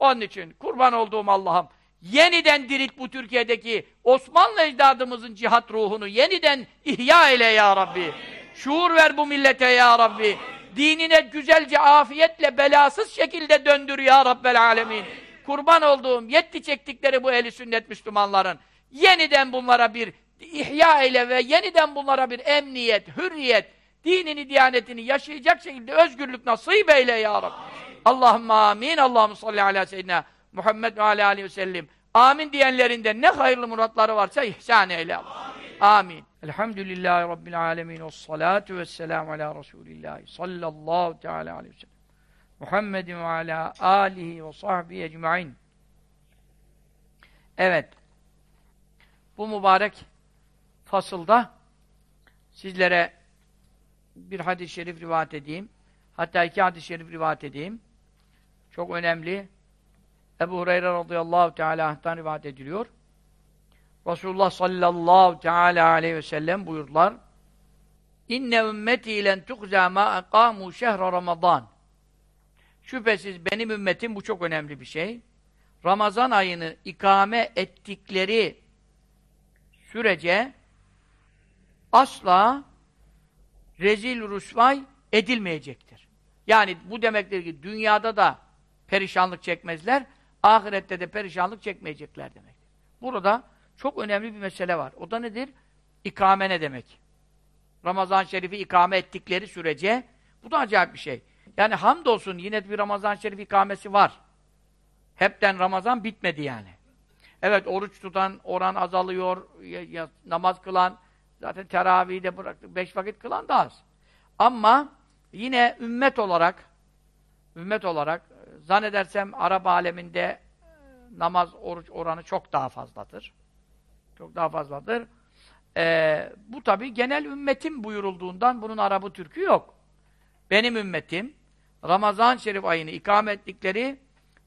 Onun için kurban olduğum Allah'ım yeniden dirilt bu Türkiye'deki Osmanlı ecdadımızın cihat ruhunu yeniden ihya eyle ya Rabbi. Şuur ver bu millete ya Rabbi. Dinine güzelce afiyetle belasız şekilde döndür ya Rabbel alemin. Kurban olduğum yetti çektikleri bu eli sünnet Müslümanların yeniden bunlara bir ihya eyle ve yeniden bunlara bir emniyet, hürriyet, dinini, diyanetini yaşayacak şekilde özgürlük nasip eyle ya Rabbi. Allahümme amin. Allahümme salli ala seyyidina Muhammed ve ala aleyhi ve sellem. Amin diyenlerinden ne hayırlı muratları varsa ihsan eyle Allah. Amin. Elhamdülillahi Rabbil alemin. Ve salatu ve selamu ala Resulillahi sallallahu teala aleyhi ve sellem. Muhammedin ve ala alihi ve sahbihi ecma'in. Evet. Bu mübarek fasılda sizlere bir hadis-i şerif rivayet edeyim. Hatta iki hadis-i şerif rivayet edeyim. Çok önemli. Ebu Hureyre radıyallahu teala'dan rivayet ediliyor. Resulullah sallallahu teala aleyhi ve sellem buyurdular. İnne ümmeti len tukza ma aqamu şehre Ramazan. Şüphesiz benim ümmetim bu çok önemli bir şey. Ramazan ayını ikame ettikleri sürece asla rezil rüsvay edilmeyecektir. Yani bu demektir ki dünyada da perişanlık çekmezler, ahirette de perişanlık çekmeyecekler demektir. Burada çok önemli bir mesele var. O da nedir? İkame ne demek? Ramazan Şerif'i ikame ettikleri sürece bu da acayip bir şey. Yani hamdolsun yine bir Ramazan Şerif ikamesi var. Hepten Ramazan bitmedi yani. Evet oruç tutan oran azalıyor, ya, ya, namaz kılan zaten teravih'i de bıraktı. Beş vakit kılan da az. Ama yine ümmet olarak ümmet olarak zannedersem Arap aleminde namaz, oruç oranı çok daha fazladır. Çok daha fazladır. Ee, bu tabi genel ümmetim buyurulduğundan bunun Arabı Türk'ü yok. Benim ümmetim Ramazan şerif ayını ikame ettikleri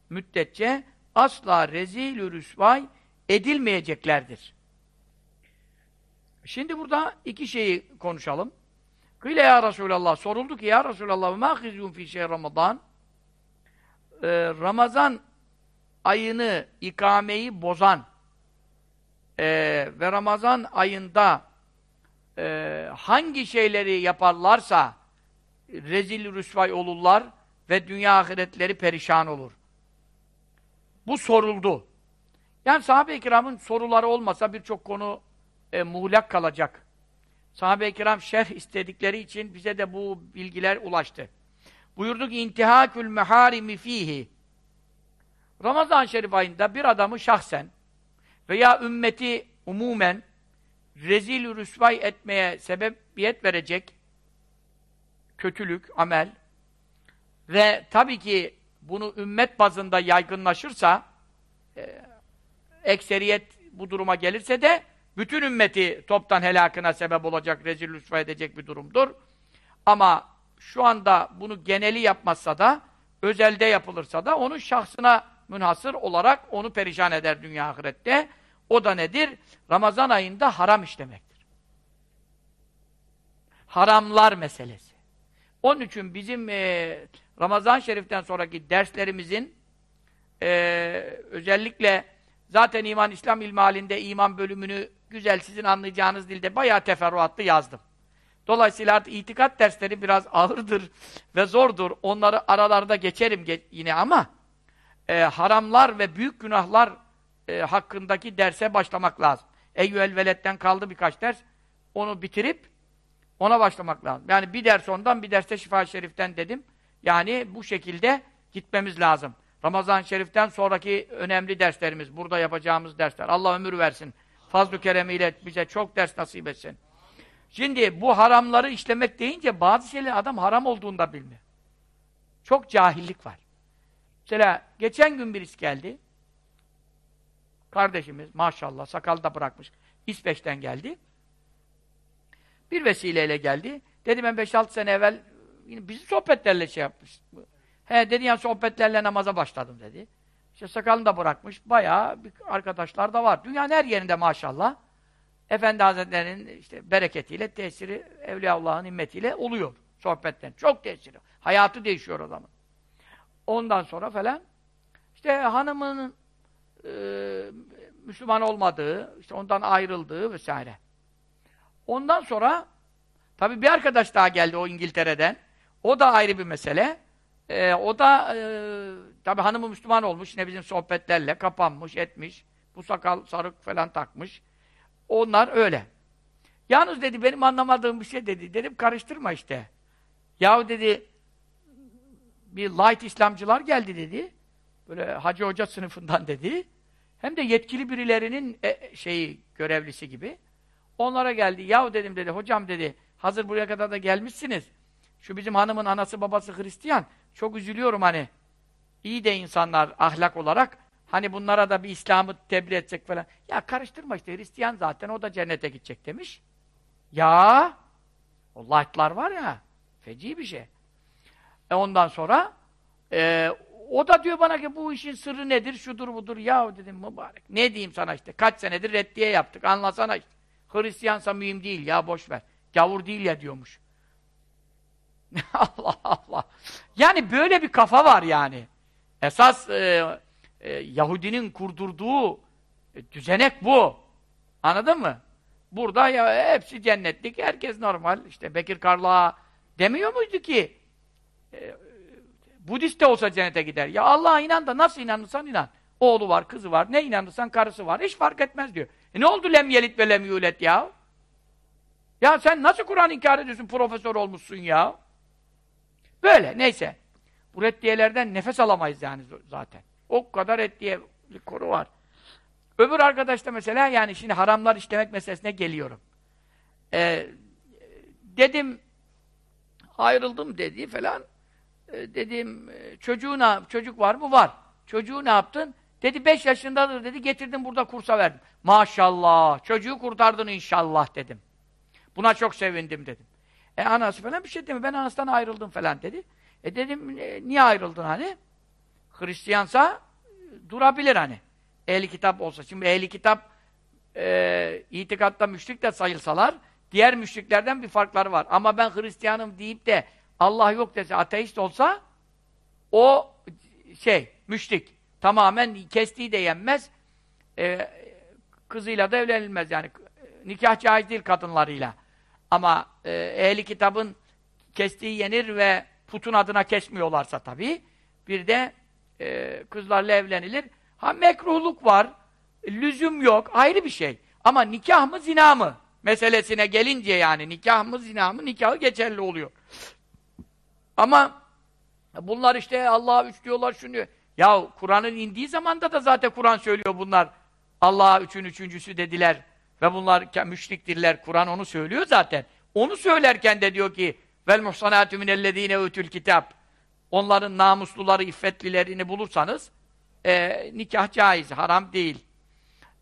müddetçe asla rezil rüsvay edilmeyeceklerdir. Şimdi burada iki şeyi konuşalım. Kıyle ya Resulallah, soruldu ki ya Resulallah ma hizun fi şey Ramazan ee, Ramazan ayını ikameyi bozan e, ve Ramazan ayında e, hangi şeyleri yaparlarsa rezil rüsvay olurlar ve dünya ahiretleri perişan olur. Bu soruldu. Yani sahabe-i kiramın soruları olmasa birçok konu e, muğlak kalacak. Sahabe-i kiram şerh istedikleri için bize de bu bilgiler ulaştı. Buyurdu ki intihakül meharimi fihi Ramazan şerif ayında bir adamı şahsen veya ümmeti umumen rezil rüsvay etmeye sebebiyet verecek kötülük, amel ve tabii ki bunu ümmet bazında yaygınlaşırsa e, ekseriyet bu duruma gelirse de bütün ümmeti toptan helakına sebep olacak, rezil rüsva edecek bir durumdur. Ama şu anda bunu geneli yapmazsa da, özelde yapılırsa da onun şahsına münhasır olarak onu perişan eder dünya ahirette. O da nedir? Ramazan ayında haram işlemektir. Haramlar meselesi. Onun için bizim e, Ramazan Şerif'ten sonraki derslerimizin e, özellikle zaten iman İslam ilmi iman bölümünü güzel sizin anlayacağınız dilde bayağı teferruatlı yazdım. Dolayısıyla itikat dersleri biraz ağırdır ve zordur. Onları aralarda geçerim ge yine ama e, haramlar ve büyük günahlar e, hakkındaki derse başlamak lazım. Eyyüel Veled'den kaldı birkaç ders. Onu bitirip ona başlamak lazım. Yani bir ders ondan, bir derste Şifa-i Şerif'ten dedim. Yani bu şekilde gitmemiz lazım. Ramazan-ı Şerif'ten sonraki önemli derslerimiz, burada yapacağımız dersler. Allah ömür versin. Fazl-ı keremiyle bize çok ders nasip etsin. Şimdi bu haramları işlemek deyince bazı şeyler adam haram olduğunu da bilmiyor. Çok cahillik var. Mesela geçen gün birisi geldi. Kardeşimiz maşallah sakal da bırakmış. İsveç'ten geldi. Bir vesileyle geldi. Dedi ben 5-6 sene evvel yine bizi sohbetlerle şey yapmış. He dedi ya sohbetlerle namaza başladım dedi. İşte sakalını da bırakmış. Bayağı bir arkadaşlar da var. Dünyanın her yerinde maşallah. Efendi Hazretleri'nin işte bereketiyle, tesiri Evliyaullah'ın himmetiyle oluyor sohbetten. Çok tesiri. Hayatı değişiyor o zaman. Ondan sonra falan işte hanımının e, Müslüman olmadığı, işte ondan ayrıldığı vesaire. Ondan sonra tabii bir arkadaş daha geldi o İngiltere'den. O da ayrı bir mesele. E, o da e, tabii hanımı Müslüman olmuş. Ne bizim sohbetlerle kapanmış, etmiş. Bu sakal, sarık falan takmış. Onlar öyle. Yalnız dedi benim anlamadığım bir şey dedi. Dedim karıştırma işte. Yahu dedi bir light İslamcılar geldi dedi. Böyle hacı hoca sınıfından dedi. Hem de yetkili birilerinin e, şeyi görevlisi gibi. Onlara geldi. Yahu dedim dedi. Hocam dedi. Hazır buraya kadar da gelmişsiniz. Şu bizim hanımın anası babası Hristiyan. Çok üzülüyorum hani. İyi de insanlar ahlak olarak. Hani bunlara da bir İslam'ı tebliğ edecek falan. Ya karıştırma işte Hristiyan zaten o da cennete gidecek demiş. Ya o light'lar var ya feci bir şey. E ondan sonra e, o da diyor bana ki bu işin sırrı nedir, şudur budur. Ya dedim mübarek. Ne diyeyim sana işte. Kaç senedir reddiye yaptık. Anlasana işte. Hristiyansa mühim değil ya boş ver. Gavur değil ya diyormuş. Allah Allah. Yani böyle bir kafa var yani. Esas e, e, Yahudinin kurdurduğu e, düzenek bu. Anladın mı? Burada ya hepsi cennetlik, herkes normal. İşte Bekir Karlığa demiyor muydu ki? E, Budist de olsa cennete gider. Ya Allah'a inan da nasıl inanırsan inan. Oğlu var, kızı var, ne inanırsan karısı var. Hiç fark etmez diyor. E ne oldu lem yelit ve lem yulet ya? Ya sen nasıl Kur'an inkar ediyorsun, profesör olmuşsun ya? Böyle, neyse. Bu reddiyelerden nefes alamayız yani zaten. O kadar reddiye konu var. Öbür arkadaş da mesela yani şimdi haramlar işlemek meselesine geliyorum. Ee, dedim ayrıldım dedi falan. Ee, dedim çocuğuna çocuk var mı? Var. Çocuğu ne yaptın? Dedi beş yaşındadır dedi. Getirdim burada kursa verdim. Maşallah. Çocuğu kurtardın inşallah dedim. Buna çok sevindim dedim. E anası falan bir şey demiyor. Ben anasından ayrıldım falan dedi. E dedim e, niye ayrıldın hani? Hristiyansa durabilir hani. Ehli kitap olsa. Şimdi ehli kitap e, itikatta müşrik de sayılsalar diğer müşriklerden bir farkları var. Ama ben Hristiyanım deyip de Allah yok dese ateist olsa o şey müşrik. Tamamen kestiği de yenmez. E, kızıyla da evlenilmez yani. Nikah caiz değil kadınlarıyla. Ama e, ehli kitabın kestiği yenir ve putun adına kesmiyorlarsa tabii. Bir de e, kızlarla evlenilir. Ha mekruhluk var, lüzum yok, ayrı bir şey. Ama nikah mı zina mı? Meselesine gelince yani nikah mı zina mı nikahı geçerli oluyor. Ama bunlar işte Allah'a üç diyorlar şunu. Ya Kur'an'ın indiği zamanda da zaten Kur'an söylüyor bunlar. Allah'a üçün üçüncüsü dediler. Ve bunlar müşriktirler. Kur'an onu söylüyor zaten. Onu söylerken de diyor ki vel muhsanatü minellezine ütül kitap. Onların namusluları, iffetlilerini bulursanız e, nikah caiz, haram değil.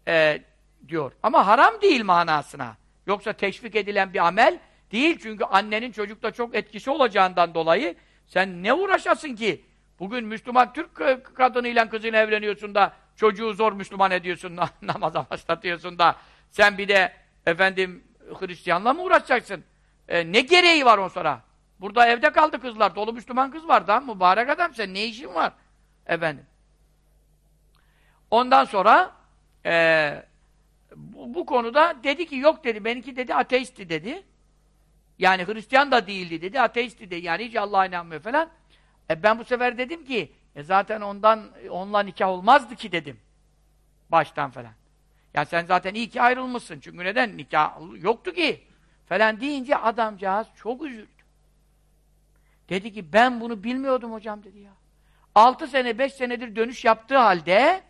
E, diyor. Ama haram değil manasına. Yoksa teşvik edilen bir amel değil. Çünkü annenin çocukta çok etkisi olacağından dolayı sen ne uğraşasın ki? Bugün Müslüman Türk kadınıyla kızıyla evleniyorsun da çocuğu zor Müslüman ediyorsun, namaza başlatıyorsun da sen bir de efendim Hristiyanla mı uğraşacaksın? E, ne gereği var on sonra? Burada evde kaldı kızlar. Dolu Müslüman kız var da mübarek adam sen ne işin var? Efendim. Ondan sonra e, bu, bu konuda dedi ki yok dedi. Benimki dedi ateisti dedi. Yani Hristiyan da değildi dedi. Ateisti dedi. Yani hiç Allah'a inanmıyor falan. E ben bu sefer dedim ki e zaten ondan onunla nikah olmazdı ki dedim. Baştan falan. Ya sen zaten iyi ki ayrılmışsın. Çünkü neden? Nikah yoktu ki. Falan deyince adamcağız çok üzüldü. Dedi ki ben bunu bilmiyordum hocam dedi ya. Altı sene, beş senedir dönüş yaptığı halde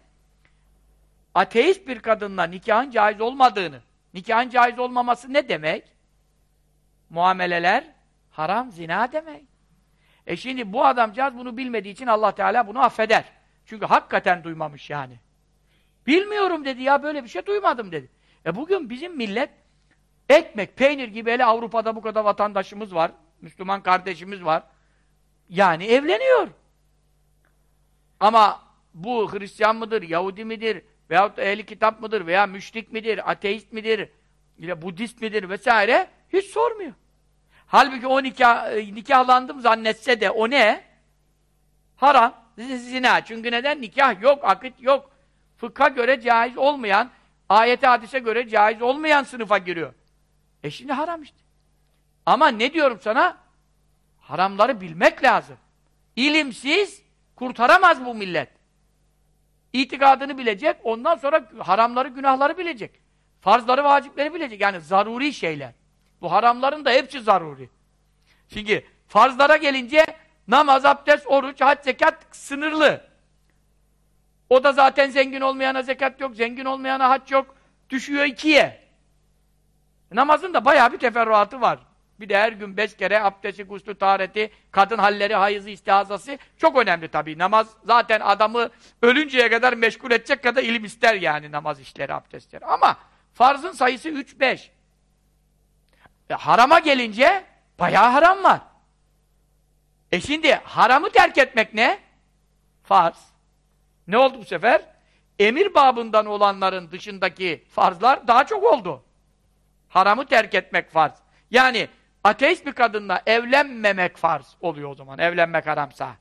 ateist bir kadınla nikahın caiz olmadığını, nikahın caiz olmaması ne demek? Muameleler haram, zina demek. E şimdi bu adamcağız bunu bilmediği için Allah Teala bunu affeder. Çünkü hakikaten duymamış yani. Bilmiyorum dedi ya böyle bir şey duymadım dedi. E bugün bizim millet ekmek, peynir gibi hele Avrupa'da bu kadar vatandaşımız var. Müslüman kardeşimiz var. Yani evleniyor. Ama bu Hristiyan mıdır, Yahudi midir, veyahut ehli kitap mıdır, veya müşrik midir, ateist midir, ya Budist midir vesaire hiç sormuyor. Halbuki o nikah, e, nikahlandım zannetse de o ne? Haram, zina. Çünkü neden? Nikah yok, akit yok. Fıkha göre caiz olmayan, ayete hadise göre caiz olmayan sınıfa giriyor. E şimdi haram işte. Ama ne diyorum sana? Haramları bilmek lazım. İlimsiz kurtaramaz bu millet. İtikadını bilecek, ondan sonra haramları, günahları bilecek. Farzları, vacipleri bilecek. Yani zaruri şeyler. Bu haramların da hepsi zaruri. Çünkü farzlara gelince namaz, abdest, oruç, hac, zekat sınırlı. O da zaten zengin olmayana zekat yok, zengin olmayana hac yok. Düşüyor ikiye. Namazın da bayağı bir teferruatı var. Bir de her gün beş kere abdesti, guslu, tahareti, kadın halleri, hayızı, istihazası çok önemli tabii. Namaz zaten adamı ölünceye kadar meşgul edecek kadar ilim ister yani namaz işleri, abdestleri. Ama farzın sayısı üç, beş. E, harama gelince bayağı haram var. E şimdi haramı terk etmek ne? Farz. Ne oldu bu sefer? Emir babından olanların dışındaki farzlar daha çok oldu. Haramı terk etmek farz. Yani ateist bir kadınla evlenmemek farz oluyor o zaman. Evlenmek haramsa.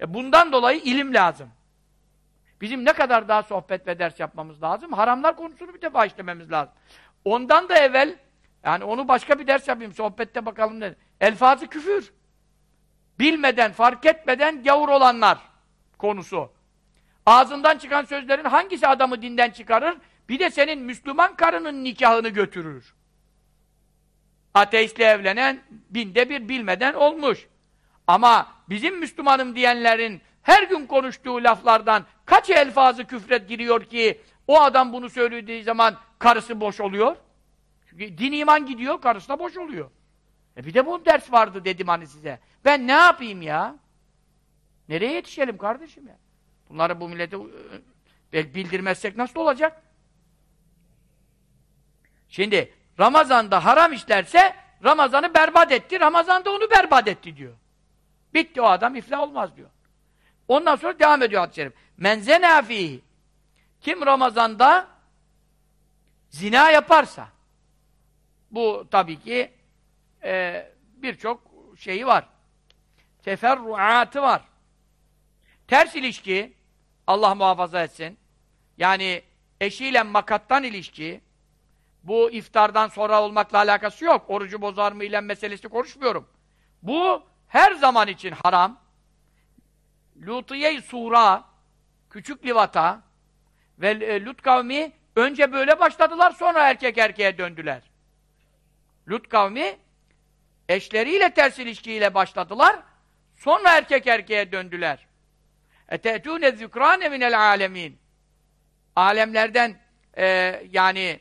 E bundan dolayı ilim lazım. Bizim ne kadar daha sohbet ve ders yapmamız lazım? Haramlar konusunu bir defa işlememiz lazım. Ondan da evvel yani onu başka bir ders yapayım, sohbette bakalım ne. Elfazı küfür. Bilmeden, fark etmeden gavur olanlar konusu. Ağzından çıkan sözlerin hangisi adamı dinden çıkarır? Bir de senin Müslüman karının nikahını götürür. Ateistle evlenen binde bir bilmeden olmuş. Ama bizim Müslümanım diyenlerin her gün konuştuğu laflardan kaç elfazı küfret giriyor ki o adam bunu söylediği zaman karısı boş oluyor? Çünkü din iman gidiyor, karısı da boş oluyor. E bir de bu ders vardı dedim hani size. Ben ne yapayım ya? Nereye yetişelim kardeşim ya? Bunları bu millete e, bildirmezsek nasıl olacak? Şimdi Ramazan'da haram işlerse Ramazan'ı berbat etti, Ramazan'da onu berbat etti diyor. Bitti o adam, iflah olmaz diyor. Ondan sonra devam ediyor hadis-i şerif. Men fihi. Kim Ramazan'da zina yaparsa bu tabii ki e, birçok şeyi var. Teferruatı var. Ters ilişki Allah muhafaza etsin. Yani eşiyle makattan ilişki bu iftardan sonra olmakla alakası yok. Orucu bozar mı ile meselesi konuşmuyorum. Bu her zaman için haram. Lutiye-i Sura küçük livata ve e, Lut kavmi önce böyle başladılar sonra erkek erkeğe döndüler. Lut kavmi eşleriyle ters ilişkiyle başladılar sonra erkek erkeğe döndüler. اَتَأْتُونَ الذُّكْرَانَ مِنَ الْعَالَمِينَ Alemlerden e, yani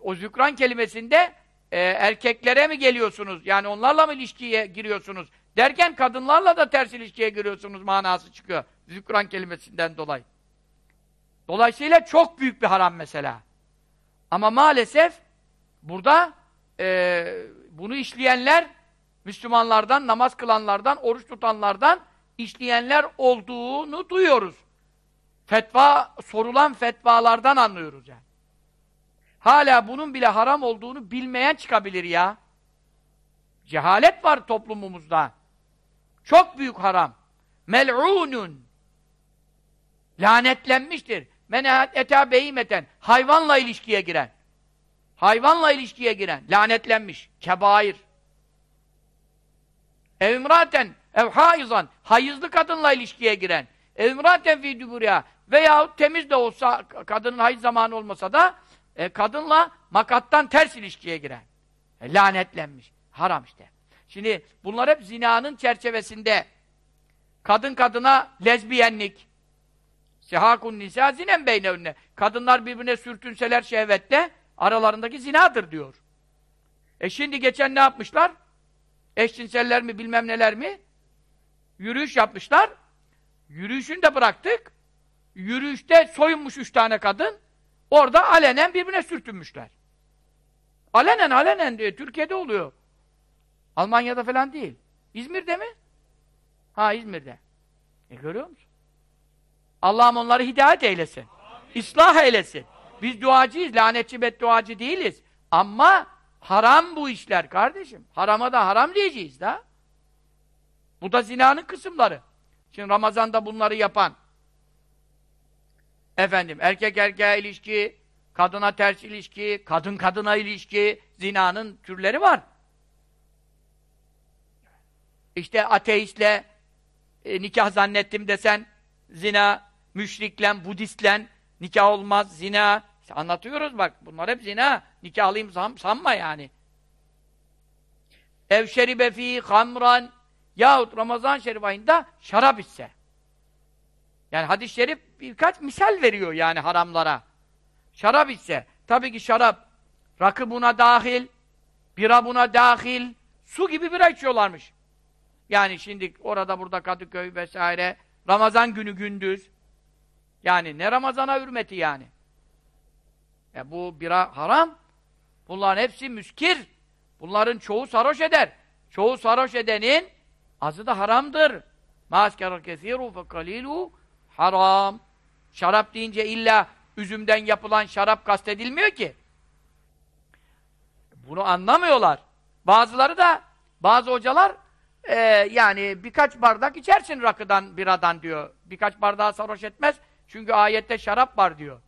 o zükran kelimesinde e, erkeklere mi geliyorsunuz? Yani onlarla mı ilişkiye giriyorsunuz? Derken kadınlarla da ters ilişkiye giriyorsunuz manası çıkıyor. Zükran kelimesinden dolayı. Dolayısıyla çok büyük bir haram mesela. Ama maalesef burada e, bunu işleyenler Müslümanlardan, namaz kılanlardan, oruç tutanlardan işleyenler olduğunu duyuyoruz. Fetva, sorulan fetvalardan anlıyoruz yani. Hala bunun bile haram olduğunu bilmeyen çıkabilir ya. Cehalet var toplumumuzda. Çok büyük haram. Mel'unun. Lanetlenmiştir. Men eta beyimeten. Hayvanla ilişkiye giren. Hayvanla ilişkiye giren. Lanetlenmiş. Kebair. Evimraten ev haizan. Hayızlı kadınla ilişkiye giren. Evimraten fi düburiya. Veyahut temiz de olsa, kadının hayız zamanı olmasa da e, kadınla makattan ters ilişkiye giren. E, lanetlenmiş. Haram işte. Şimdi bunlar hep zinanın çerçevesinde. Kadın kadına lezbiyenlik. Sehakun nisa zinen beynevne. Kadınlar birbirine sürtünseler şehvetle aralarındaki zinadır diyor. E şimdi geçen ne yapmışlar? Eşcinseller mi bilmem neler mi? Yürüyüş yapmışlar. Yürüyüşünü de bıraktık. Yürüyüşte soyunmuş üç tane kadın. Orada alenen birbirine sürtünmüşler. Alenen alenen diyor. Türkiye'de oluyor. Almanya'da falan değil. İzmir'de mi? Ha İzmir'de. E görüyor musun? Allah'ım onları hidayet eylesin. Amin. İslah eylesin. Biz duacıyız, lanetçi bedduacı değiliz. Ama haram bu işler kardeşim. Harama da haram diyeceğiz da. Bu da zinanın kısımları. Şimdi Ramazan'da bunları yapan efendim erkek erkeğe ilişki, kadına ters ilişki, kadın kadına ilişki, zinanın türleri var. İşte ateistle e, nikah zannettim desen zina, müşriklen, budistlen nikah olmaz, zina. İşte anlatıyoruz bak, bunlar hep zina. Nikahlıyım san, sanma yani. Ev şeribe fî hamran yahut Ramazan şerif ayında şarap içse. Yani hadis-i şerif birkaç misal veriyor yani haramlara. Şarap içse. Tabii ki şarap rakı buna dahil, bira buna dahil, su gibi bira içiyorlarmış. Yani şimdi orada burada Kadıköy vesaire Ramazan günü gündüz. Yani ne Ramazan'a hürmeti yani. E bu bira haram. Bunların hepsi müskir. Bunların çoğu sarhoş eder. Çoğu sarhoş edenin azı da haramdır. Mâskerel kesîrû fe haram. Şarap deyince illa üzümden yapılan şarap kastedilmiyor ki. Bunu anlamıyorlar. Bazıları da, bazı hocalar e, yani birkaç bardak içersin rakıdan, biradan diyor. Birkaç bardağı sarhoş etmez. Çünkü ayette şarap var diyor.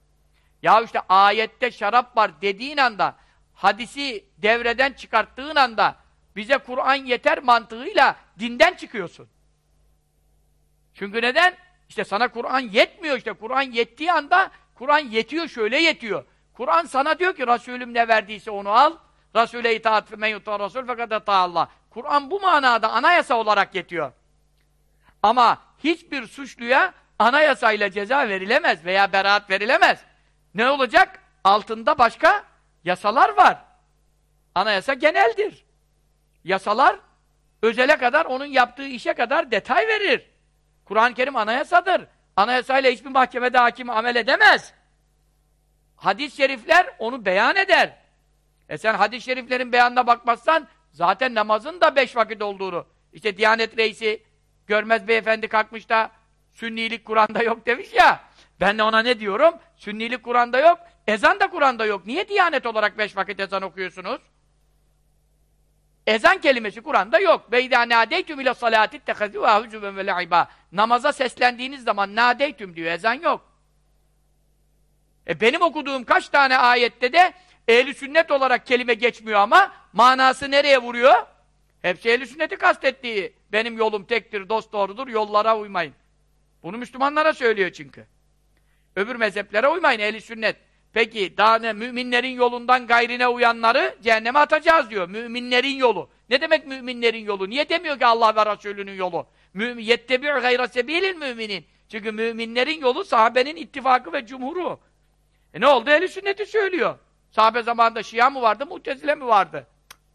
Ya işte ayette şarap var dediğin anda, hadisi devreden çıkarttığın anda bize Kur'an yeter mantığıyla dinden çıkıyorsun. Çünkü neden? İşte sana Kur'an yetmiyor işte. Kur'an yettiği anda Kur'an yetiyor, şöyle yetiyor. Kur'an sana diyor ki Resulüm ne verdiyse onu al. Resul'e itaat fe men yuta Resul fakat Allah. Kur'an bu manada anayasa olarak yetiyor. Ama hiçbir suçluya anayasayla ceza verilemez veya beraat verilemez. Ne olacak? Altında başka yasalar var. Anayasa geneldir. Yasalar özele kadar, onun yaptığı işe kadar detay verir. Kur'an-ı Kerim anayasadır. Anayasayla hiçbir mahkemede hakim amel edemez. Hadis-i şerifler onu beyan eder. E sen hadis-i şeriflerin beyanına bakmazsan zaten namazın da beş vakit olduğunu. İşte Diyanet Reisi Görmez Beyefendi kalkmış da Sünnilik Kur'an'da yok demiş ya. Ben de ona ne diyorum? Sünnilik Kur'an'da yok, ezan da Kur'an'da yok. Niye Diyanet olarak beş vakit ezan okuyorsunuz? Ezan kelimesi Kur'an'da yok. Ve idâ nâdeytüm ile salâti hüzüven ve le'ibâ. Namaza seslendiğiniz zaman nâdeytüm diyor, ezan yok. E benim okuduğum kaç tane ayette de ehli sünnet olarak kelime geçmiyor ama manası nereye vuruyor? Hepsi ehli sünneti kastettiği. Benim yolum tektir, dost doğrudur, yollara uymayın. Bunu Müslümanlara söylüyor çünkü. Öbür mezheplere uymayın ehli sünnet. Peki daha ne? Müminlerin yolundan gayrine uyanları cehenneme atacağız diyor. Müminlerin yolu. Ne demek müminlerin yolu? Niye demiyor ki Allah ve Resulünün yolu? Yettebi'u gayra sebilil müminin. Çünkü müminlerin yolu sahabenin ittifakı ve cumhuru. E ne oldu? Ehli sünneti söylüyor. Sahabe zamanında Şia mı vardı, Mu'tezile mi vardı?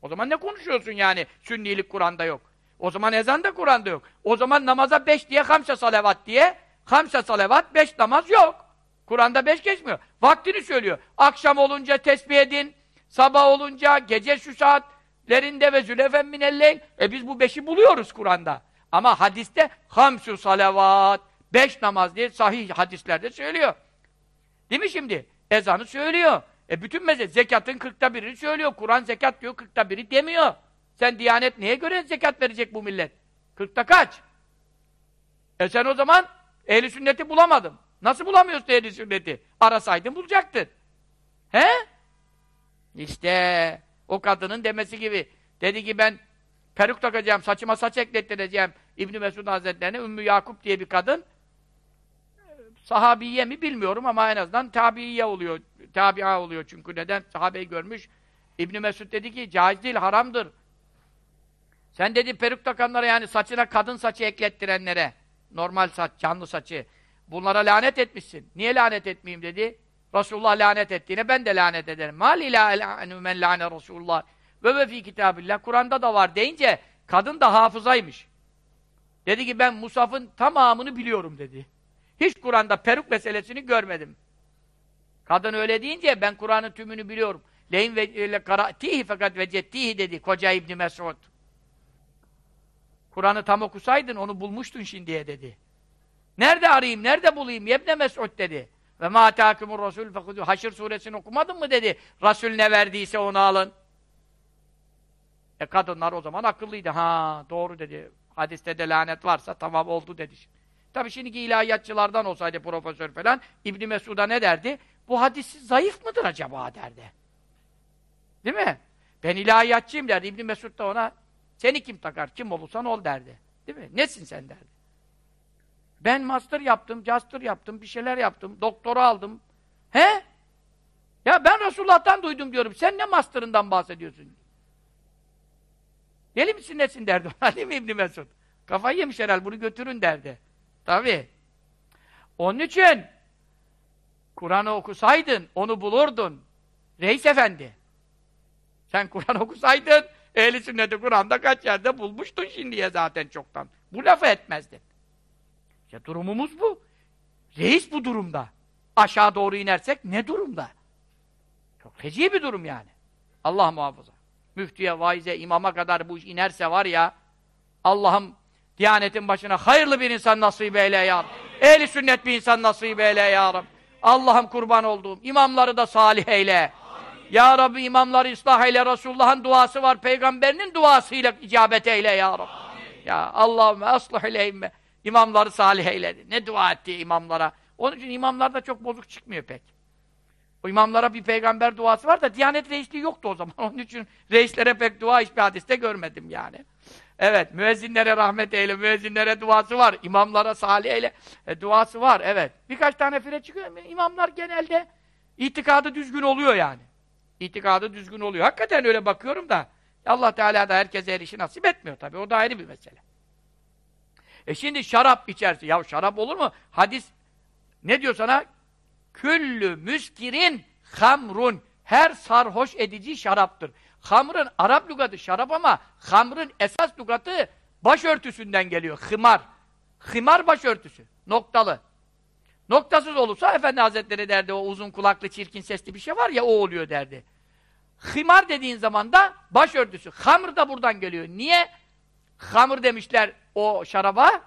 O zaman ne konuşuyorsun yani? Sünnilik Kur'an'da yok. O zaman ezan da Kur'an'da yok. O zaman namaza beş diye hamse salavat diye hamse salavat beş namaz yok. Kur'an'da beş geçmiyor. Vaktini söylüyor. Akşam olunca tesbih edin, sabah olunca gece şu saatlerinde ve zülefen minelleyn. E biz bu beşi buluyoruz Kur'an'da. Ama hadiste hamsu salavat, beş namaz diye sahih hadislerde söylüyor. Değil mi şimdi? Ezanı söylüyor. E bütün mezhep zekatın kırkta birini söylüyor. Kur'an zekat diyor, kırkta biri demiyor. Sen Diyanet neye göre zekat verecek bu millet? Kırkta kaç? E sen o zaman ehli sünneti bulamadın. Nasıl bulamıyorsun ehli sünneti? Arasaydın bulacaktın. He? İşte o kadının demesi gibi. Dedi ki ben peruk takacağım, saçıma saç eklettireceğim İbn Mesud Hazretlerine. Ümmü Yakup diye bir kadın sahabiye mi bilmiyorum ama en azından tabiiye oluyor. Tabi'a oluyor çünkü neden? Sahabeyi görmüş. İbn Mesud dedi ki caiz değil, haramdır. Sen dedi peruk takanlara yani saçına kadın saçı eklettirenlere, normal saç, canlı saçı, bunlara lanet etmişsin. Niye lanet etmeyeyim dedi. Resulullah lanet ettiğine ben de lanet ederim. Mal ila men lane Resulullah ve ve fi kitabillah. Kur'an'da da var deyince kadın da hafızaymış. Dedi ki ben Musaf'ın tamamını biliyorum dedi. Hiç Kur'an'da peruk meselesini görmedim. Kadın öyle deyince ben Kur'an'ın tümünü biliyorum. Leyin ve karatihi fakat vecettihi dedi koca İbn Mesud. Kur'an'ı tam okusaydın onu bulmuştun şimdiye dedi. Nerede arayayım, nerede bulayım? Yebne Mesud dedi. Ve ma takumur Resul fekudu. Haşr suresini okumadın mı dedi. Resul ne verdiyse onu alın. E kadınlar o zaman akıllıydı. Ha doğru dedi. Hadiste de lanet varsa tamam oldu dedi. Tabii şimdiki ilahiyatçılardan olsaydı profesör falan İbn Mesud'a ne derdi? Bu hadis zayıf mıdır acaba derdi. Değil mi? Ben ilahiyatçıyım derdi. İbn Mesud da ona seni kim takar? Kim olursan ol derdi. Değil mi? Nesin sen derdi. Ben master yaptım, caster yaptım, bir şeyler yaptım, doktora aldım. He? Ya ben Resulullah'tan duydum diyorum. Sen ne master'ından bahsediyorsun? Deli misin nesin derdi ona mi İbn Mesud? Kafayı yemiş herhal bunu götürün derdi. Tabi. Onun için Kur'an'ı okusaydın onu bulurdun. Reis efendi. Sen Kur'an okusaydın ehli sünneti Kur'an'da kaç yerde bulmuştun şimdiye zaten çoktan. Bu lafı etmezdin. Ya durumumuz bu. Reis bu durumda. Aşağı doğru inersek ne durumda? Çok feci bir durum yani. Allah muhafaza. Müftüye, vaize, imama kadar bu iş inerse var ya Allah'ım Diyanetin başına hayırlı bir insan nasip eyle ya Rabbi. Ehli sünnet bir insan nasip eyle ya Rabbi. Allah'ım kurban olduğum. imamları da salih eyle. Amin. Ya Rabbi imamları ıslah eyle. Resulullah'ın duası var. Peygamberinin duasıyla icabet eyle ya Rabbi. Amin. Ya Allahümme aslah ileyhimme. İmamları salih eyle. Ne dua etti imamlara. Onun için imamlarda çok bozuk çıkmıyor pek. O imamlara bir peygamber duası var da Diyanet reisliği yoktu o zaman. Onun için reislere pek dua hiçbir hadiste görmedim yani. Evet, müezzinlere rahmet eyle, müezzinlere duası var, imamlara salih eyle, e, duası var, evet. Birkaç tane fire çıkıyor, imamlar genelde itikadı düzgün oluyor yani. İtikadı düzgün oluyor. Hakikaten öyle bakıyorum da, Allah Teala da herkese erişi nasip etmiyor tabii, o da ayrı bir mesele. E şimdi şarap içersin, ya şarap olur mu? Hadis, ne diyor sana? Küllü müskirin hamrun, her sarhoş edici şaraptır. Hamrın Arap lügatı şarap ama hamrın esas lügatı başörtüsünden geliyor. Hımar. Hımar başörtüsü. Noktalı. Noktasız olursa Efendi Hazretleri derdi o uzun kulaklı çirkin sesli bir şey var ya o oluyor derdi. Himar dediğin zaman da başörtüsü. Hamr da buradan geliyor. Niye? Hamr demişler o şaraba.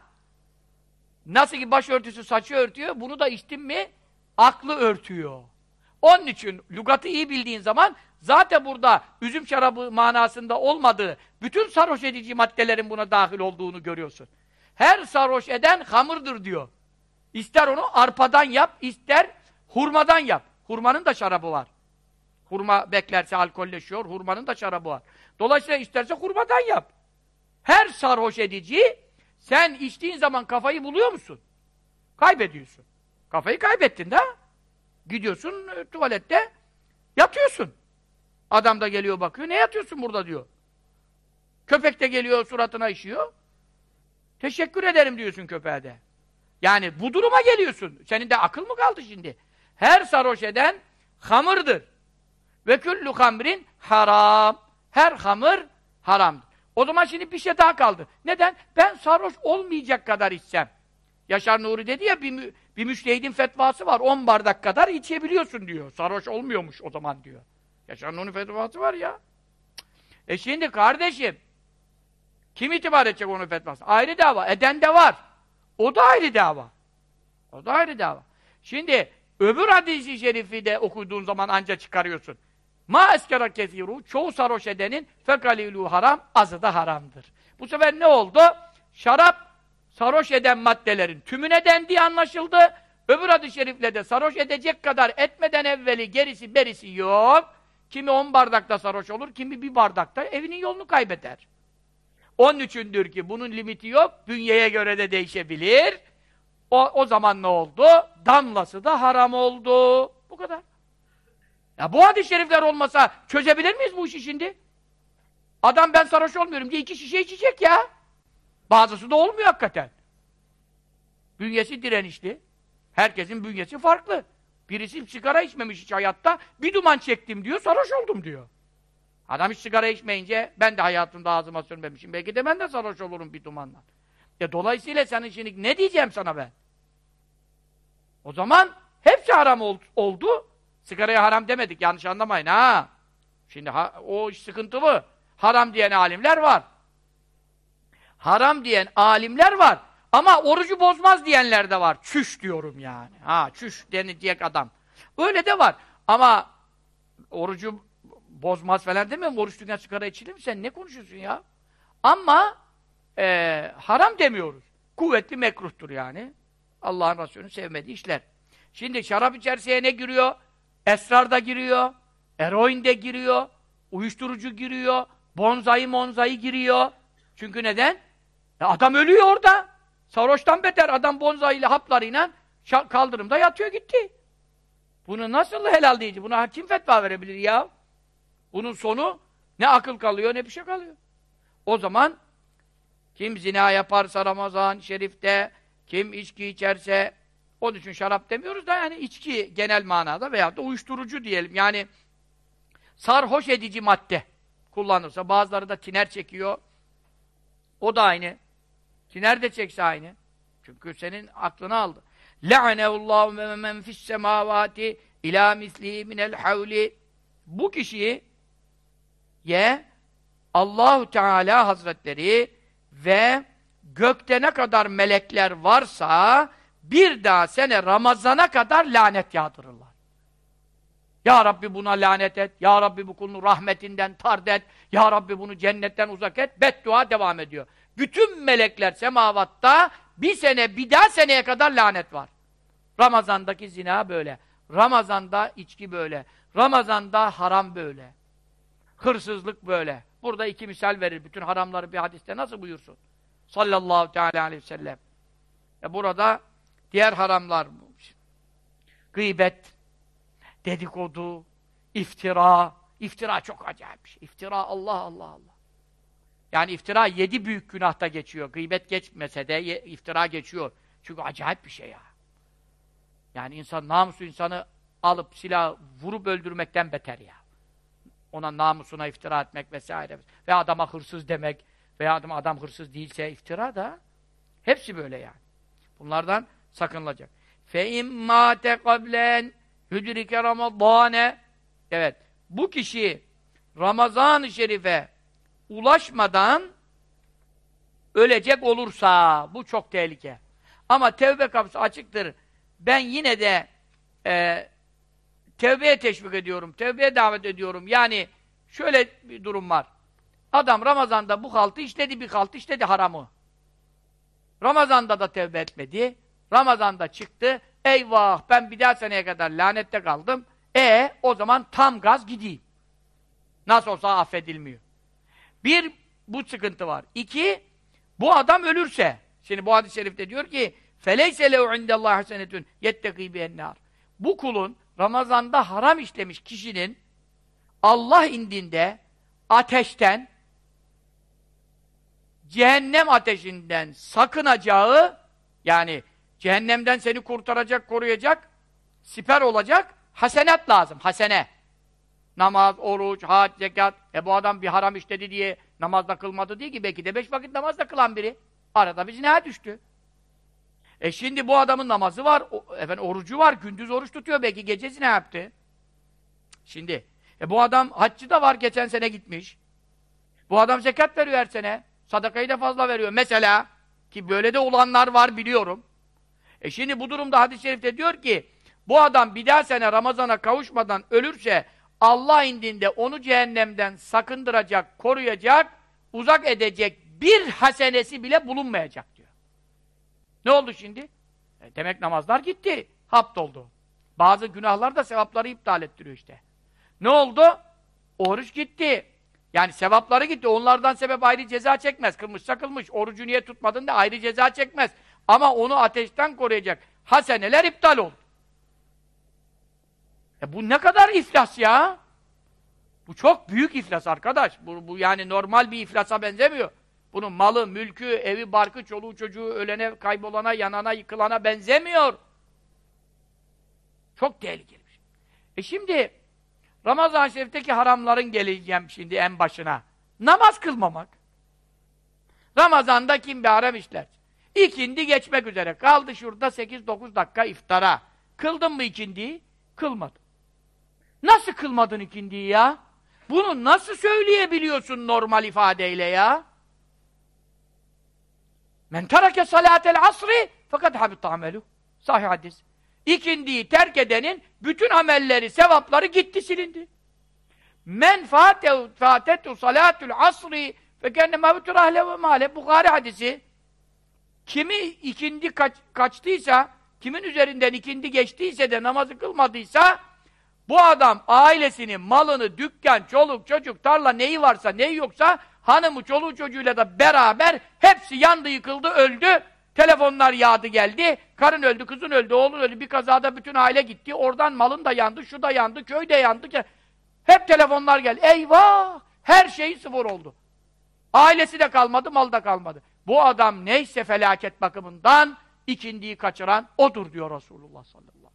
Nasıl ki başörtüsü saçı örtüyor, bunu da içtin mi aklı örtüyor. Onun için lügatı iyi bildiğin zaman zaten burada üzüm şarabı manasında olmadığı bütün sarhoş edici maddelerin buna dahil olduğunu görüyorsun. Her sarhoş eden hamırdır diyor. İster onu arpadan yap, ister hurmadan yap. Hurmanın da şarabı var. Hurma beklerse alkolleşiyor, hurmanın da şarabı var. Dolayısıyla isterse hurmadan yap. Her sarhoş edici sen içtiğin zaman kafayı buluyor musun? Kaybediyorsun. Kafayı kaybettin de. Gidiyorsun e, tuvalette yatıyorsun. Adam da geliyor bakıyor. Ne yatıyorsun burada diyor. Köpek de geliyor suratına işiyor. Teşekkür ederim diyorsun köpeğe de. Yani bu duruma geliyorsun. Senin de akıl mı kaldı şimdi? Her sarhoş eden hamırdır. Ve küllü hamrin haram. Her hamır haramdır. O zaman şimdi bir şey daha kaldı. Neden? Ben sarhoş olmayacak kadar içsem. Yaşar Nuri dedi ya bir, bir müştehidin fetvası var. 10 bardak kadar içebiliyorsun diyor. Sarhoş olmuyormuş o zaman diyor. Yaşar Nuri fetvası var ya. E şimdi kardeşim kim itibar edecek onun fetvası? Ayrı dava. Eden de var. O da ayrı dava. O da ayrı dava. Şimdi öbür hadisi şerifi de okuduğun zaman anca çıkarıyorsun. Ma eskera kefiru çoğu sarhoş edenin fekalilu haram azı da haramdır. Bu sefer ne oldu? Şarap sarhoş eden maddelerin tümüne dendiği anlaşıldı. Öbür hadis-i şerifle de sarhoş edecek kadar etmeden evveli gerisi berisi yok. Kimi on bardakta sarhoş olur, kimi bir bardakta evinin yolunu kaybeder. Onun üçündür ki bunun limiti yok, bünyeye göre de değişebilir. O, o zaman ne oldu? Damlası da haram oldu. Bu kadar. Ya bu hadis-i şerifler olmasa çözebilir miyiz bu işi şimdi? Adam ben sarhoş olmuyorum diye iki şişe içecek ya. Bazısı da olmuyor hakikaten. Bünyesi direnişli. Herkesin bünyesi farklı. Birisi sigara içmemiş hiç hayatta, bir duman çektim diyor, sarhoş oldum diyor. Adam hiç sigara içmeyince, ben de hayatımda ağzıma sürmemişim. Belki de ben de sarhoş olurum bir dumanla. Ya dolayısıyla senin şimdi ne diyeceğim sana ben? O zaman hepsi haram ol, oldu. Sigaraya haram demedik, yanlış anlamayın ha. Şimdi ha, o iş sıkıntılı. Haram diyen alimler var. Haram diyen alimler var. Ama orucu bozmaz diyenler de var. Çüş diyorum yani. Ha çüş denecek adam. Öyle de var. Ama orucu bozmaz falan demiyorum. Oruç dünya sigara içilir mi? Sen ne konuşuyorsun ya? Ama e, haram demiyoruz. Kuvvetli mekruhtur yani. Allah'ın Resulü'nün sevmediği işler. Şimdi şarap içerisine ne giriyor? Esrar da giriyor. Eroin de giriyor. Uyuşturucu giriyor. Bonzai monzai giriyor. Çünkü neden? E adam ölüyor orada. Sarhoştan beter adam bonza ile haplarıyla kaldırımda yatıyor gitti. Bunu nasıl helal diyeceğiz? Buna kim fetva verebilir ya? Bunun sonu ne akıl kalıyor ne bir şey kalıyor. O zaman kim zina yaparsa Ramazan şerifte, kim içki içerse, onun için şarap demiyoruz da yani içki genel manada veya da uyuşturucu diyelim. Yani sarhoş edici madde kullanırsa, bazıları da tiner çekiyor. O da aynı. Tiner de çekse aynı. Çünkü senin aklını aldı. Le'anehullahu ve men fis semavati ila mislihi minel havli. Bu kişiyi ye Allahu Teala Hazretleri ve gökte ne kadar melekler varsa bir daha sene Ramazan'a kadar lanet yağdırırlar. Ya Rabbi buna lanet et. Ya Rabbi bu kulunu rahmetinden tard et. Ya Rabbi bunu cennetten uzak et. Beddua devam ediyor. Bütün melekler semavatta bir sene, bir daha seneye kadar lanet var. Ramazandaki zina böyle. Ramazanda içki böyle. Ramazanda haram böyle. Hırsızlık böyle. Burada iki misal verir. Bütün haramları bir hadiste nasıl buyursun? Sallallahu teala aleyhi ve sellem. E burada diğer haramlar gıybet, dedikodu, iftira. İftira çok acayip bir şey. İftira Allah Allah Allah. Yani iftira yedi büyük günahta geçiyor. Gıybet geçmese de iftira geçiyor. Çünkü acayip bir şey ya. Yani insan namusu insanı alıp silah vurup öldürmekten beter ya. Ona namusuna iftira etmek vesaire. Ve adama hırsız demek veya adam, adam hırsız değilse iftira da hepsi böyle yani. Bunlardan sakınılacak. Fe immâte kablen hüdrike ramadâne Evet. Bu kişi Ramazan-ı Şerif'e ulaşmadan ölecek olursa bu çok tehlike. Ama tevbe kapısı açıktır. Ben yine de e, tevbeye teşvik ediyorum, tevbeye davet ediyorum. Yani şöyle bir durum var. Adam Ramazan'da bu haltı işledi, bir haltı işledi haramı. Ramazan'da da tevbe etmedi. Ramazan'da çıktı. Eyvah ben bir daha seneye kadar lanette kaldım. E o zaman tam gaz gideyim. Nasıl olsa affedilmiyor. Bir, bu sıkıntı var. İki, bu adam ölürse, şimdi bu hadis-i şerifte diyor ki فَلَيْسَ لَوْ عِنْدَ اللّٰهِ حَسَنَةٌ يَتَّقِي بِيَنَّارِ Bu kulun Ramazan'da haram işlemiş kişinin Allah indinde ateşten cehennem ateşinden sakınacağı yani cehennemden seni kurtaracak, koruyacak siper olacak hasenat lazım, hasene. Namaz, oruç, hac, zekat. E bu adam bir haram işledi diye namazda kılmadı değil ki. Belki de beş vakit namazda kılan biri. Arada bir zinaya düştü. E şimdi bu adamın namazı var, o, efendim orucu var, gündüz oruç tutuyor. Belki gece zina yaptı. Şimdi, e bu adam haccı da var, geçen sene gitmiş. Bu adam zekat veriyor her sene. Sadakayı da fazla veriyor. Mesela, ki böyle de olanlar var biliyorum. E şimdi bu durumda hadis-i şerifte diyor ki, bu adam bir daha sene Ramazan'a kavuşmadan ölürse, Allah indinde onu cehennemden sakındıracak, koruyacak, uzak edecek bir hasenesi bile bulunmayacak diyor. Ne oldu şimdi? E demek namazlar gitti. Hapt oldu. Bazı günahlar da sevapları iptal ettiriyor işte. Ne oldu? Oruç gitti. Yani sevapları gitti. Onlardan sebep ayrı ceza çekmez. Kılmışsa kılmış. Orucu niye tutmadın da ayrı ceza çekmez. Ama onu ateşten koruyacak haseneler iptal oldu. E bu ne kadar iflas ya? Bu çok büyük iflas arkadaş. Bu, bu yani normal bir iflasa benzemiyor. Bunun malı, mülkü, evi, barkı, çoluğu, çocuğu ölene, kaybolana, yanana, yıkılana benzemiyor. Çok tehlikeli bir şey. E şimdi Ramazan-ı Şerif'teki haramların geleceğim şimdi en başına. Namaz kılmamak. Ramazan'da kim bir haram işler? İkindi geçmek üzere. Kaldı şurada 8-9 dakika iftara. Kıldın mı ikindiyi? Kılmadım. Nasıl kılmadın ikindiyi ya? Bunu nasıl söyleyebiliyorsun normal ifadeyle ya? Men terake salatel asri fakat habit amelu. Sahih hadis. İkindiyi terk edenin bütün amelleri, sevapları gitti silindi. Men fatetu salatul asri fekenne mevtur ahle ve male. Bukhari hadisi. Kimi ikindi kaç, kaçtıysa, kimin üzerinden ikindi geçtiyse de namazı kılmadıysa bu adam ailesinin malını, dükkan, çoluk, çocuk, tarla neyi varsa, neyi yoksa hanımı, çoluğu, çocuğuyla da beraber hepsi yandı, yıkıldı, öldü. Telefonlar yağdı geldi. Karın öldü, kızın öldü, oğlun öldü. Bir kazada bütün aile gitti. Oradan malın da yandı, şu da yandı, köy de yandı. Hep telefonlar geldi. Eyvah! Her şey sıfır oldu. Ailesi de kalmadı, mal da kalmadı. Bu adam neyse felaket bakımından ikindiyi kaçıran odur diyor Resulullah sallallahu aleyhi ve sellem.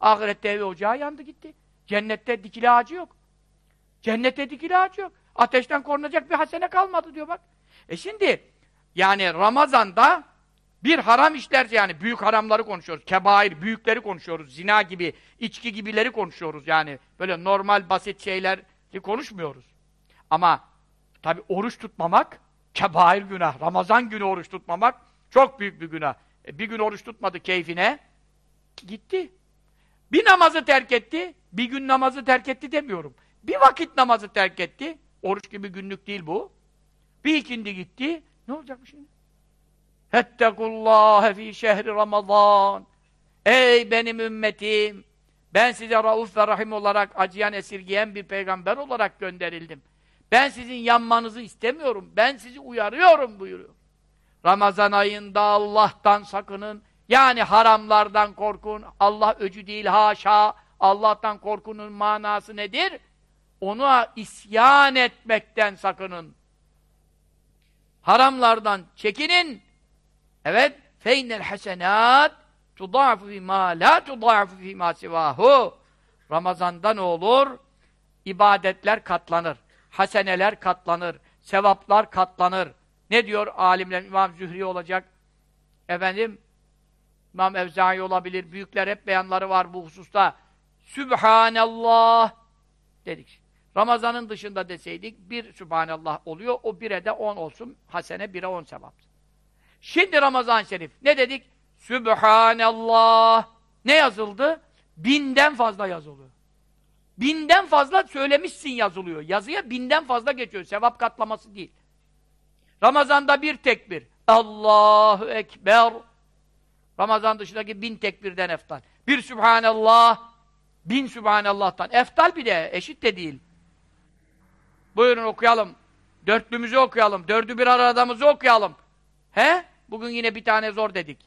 Ahirette evi ocağı yandı gitti. Cennette dikili ağacı yok. Cennette dikili ağacı yok. Ateşten korunacak bir hasene kalmadı diyor bak. E şimdi yani Ramazan'da bir haram işlerse yani büyük haramları konuşuyoruz. Kebair, büyükleri konuşuyoruz. Zina gibi, içki gibileri konuşuyoruz yani. Böyle normal basit şeyleri konuşmuyoruz. Ama tabi oruç tutmamak kebair günah. Ramazan günü oruç tutmamak çok büyük bir günah. E, bir gün oruç tutmadı keyfine gitti. Bir namazı terk etti, bir gün namazı terk etti demiyorum. Bir vakit namazı terk etti. Oruç gibi günlük değil bu. Bir ikindi gitti. Ne olacak şimdi? Fettekullâhe fî şehri Ramazan. Ey benim ümmetim! Ben size rauf ve rahim olarak acıyan, esirgeyen bir peygamber olarak gönderildim. Ben sizin yanmanızı istemiyorum. Ben sizi uyarıyorum buyuruyor. Ramazan ayında Allah'tan sakının. Yani haramlardan korkun. Allah öcü değil haşa. Allah'tan korkunun manası nedir? Ona isyan etmekten sakının. Haramlardan çekinin. Evet. Feynel hasenat tudâfu fîmâ lâ tudâfu fîmâ sivâhu. Ramazan'da ne olur? İbadetler katlanır. Haseneler katlanır. Sevaplar katlanır. Ne diyor alimler? İmam Zühri olacak. Efendim İmam Evzai olabilir. Büyükler hep beyanları var bu hususta. Sübhanallah dedik. Ramazanın dışında deseydik bir Sübhanallah oluyor. O bire de on olsun. Hasene bire on sevap. Şimdi Ramazan-ı Şerif. Ne dedik? Sübhanallah. Ne yazıldı? Binden fazla yazılıyor. Binden fazla söylemişsin yazılıyor. Yazıya binden fazla geçiyor. Sevap katlaması değil. Ramazanda bir tekbir. Allahu Ekber. Ramazan dışındaki bin tekbirden eftal. Bir Sübhanallah, bin Sübhanallah'tan. Eftal bir de, eşit de değil. Buyurun okuyalım. Dörtlümüzü okuyalım. Dördü bir aradamızı okuyalım. He? Bugün yine bir tane zor dedik.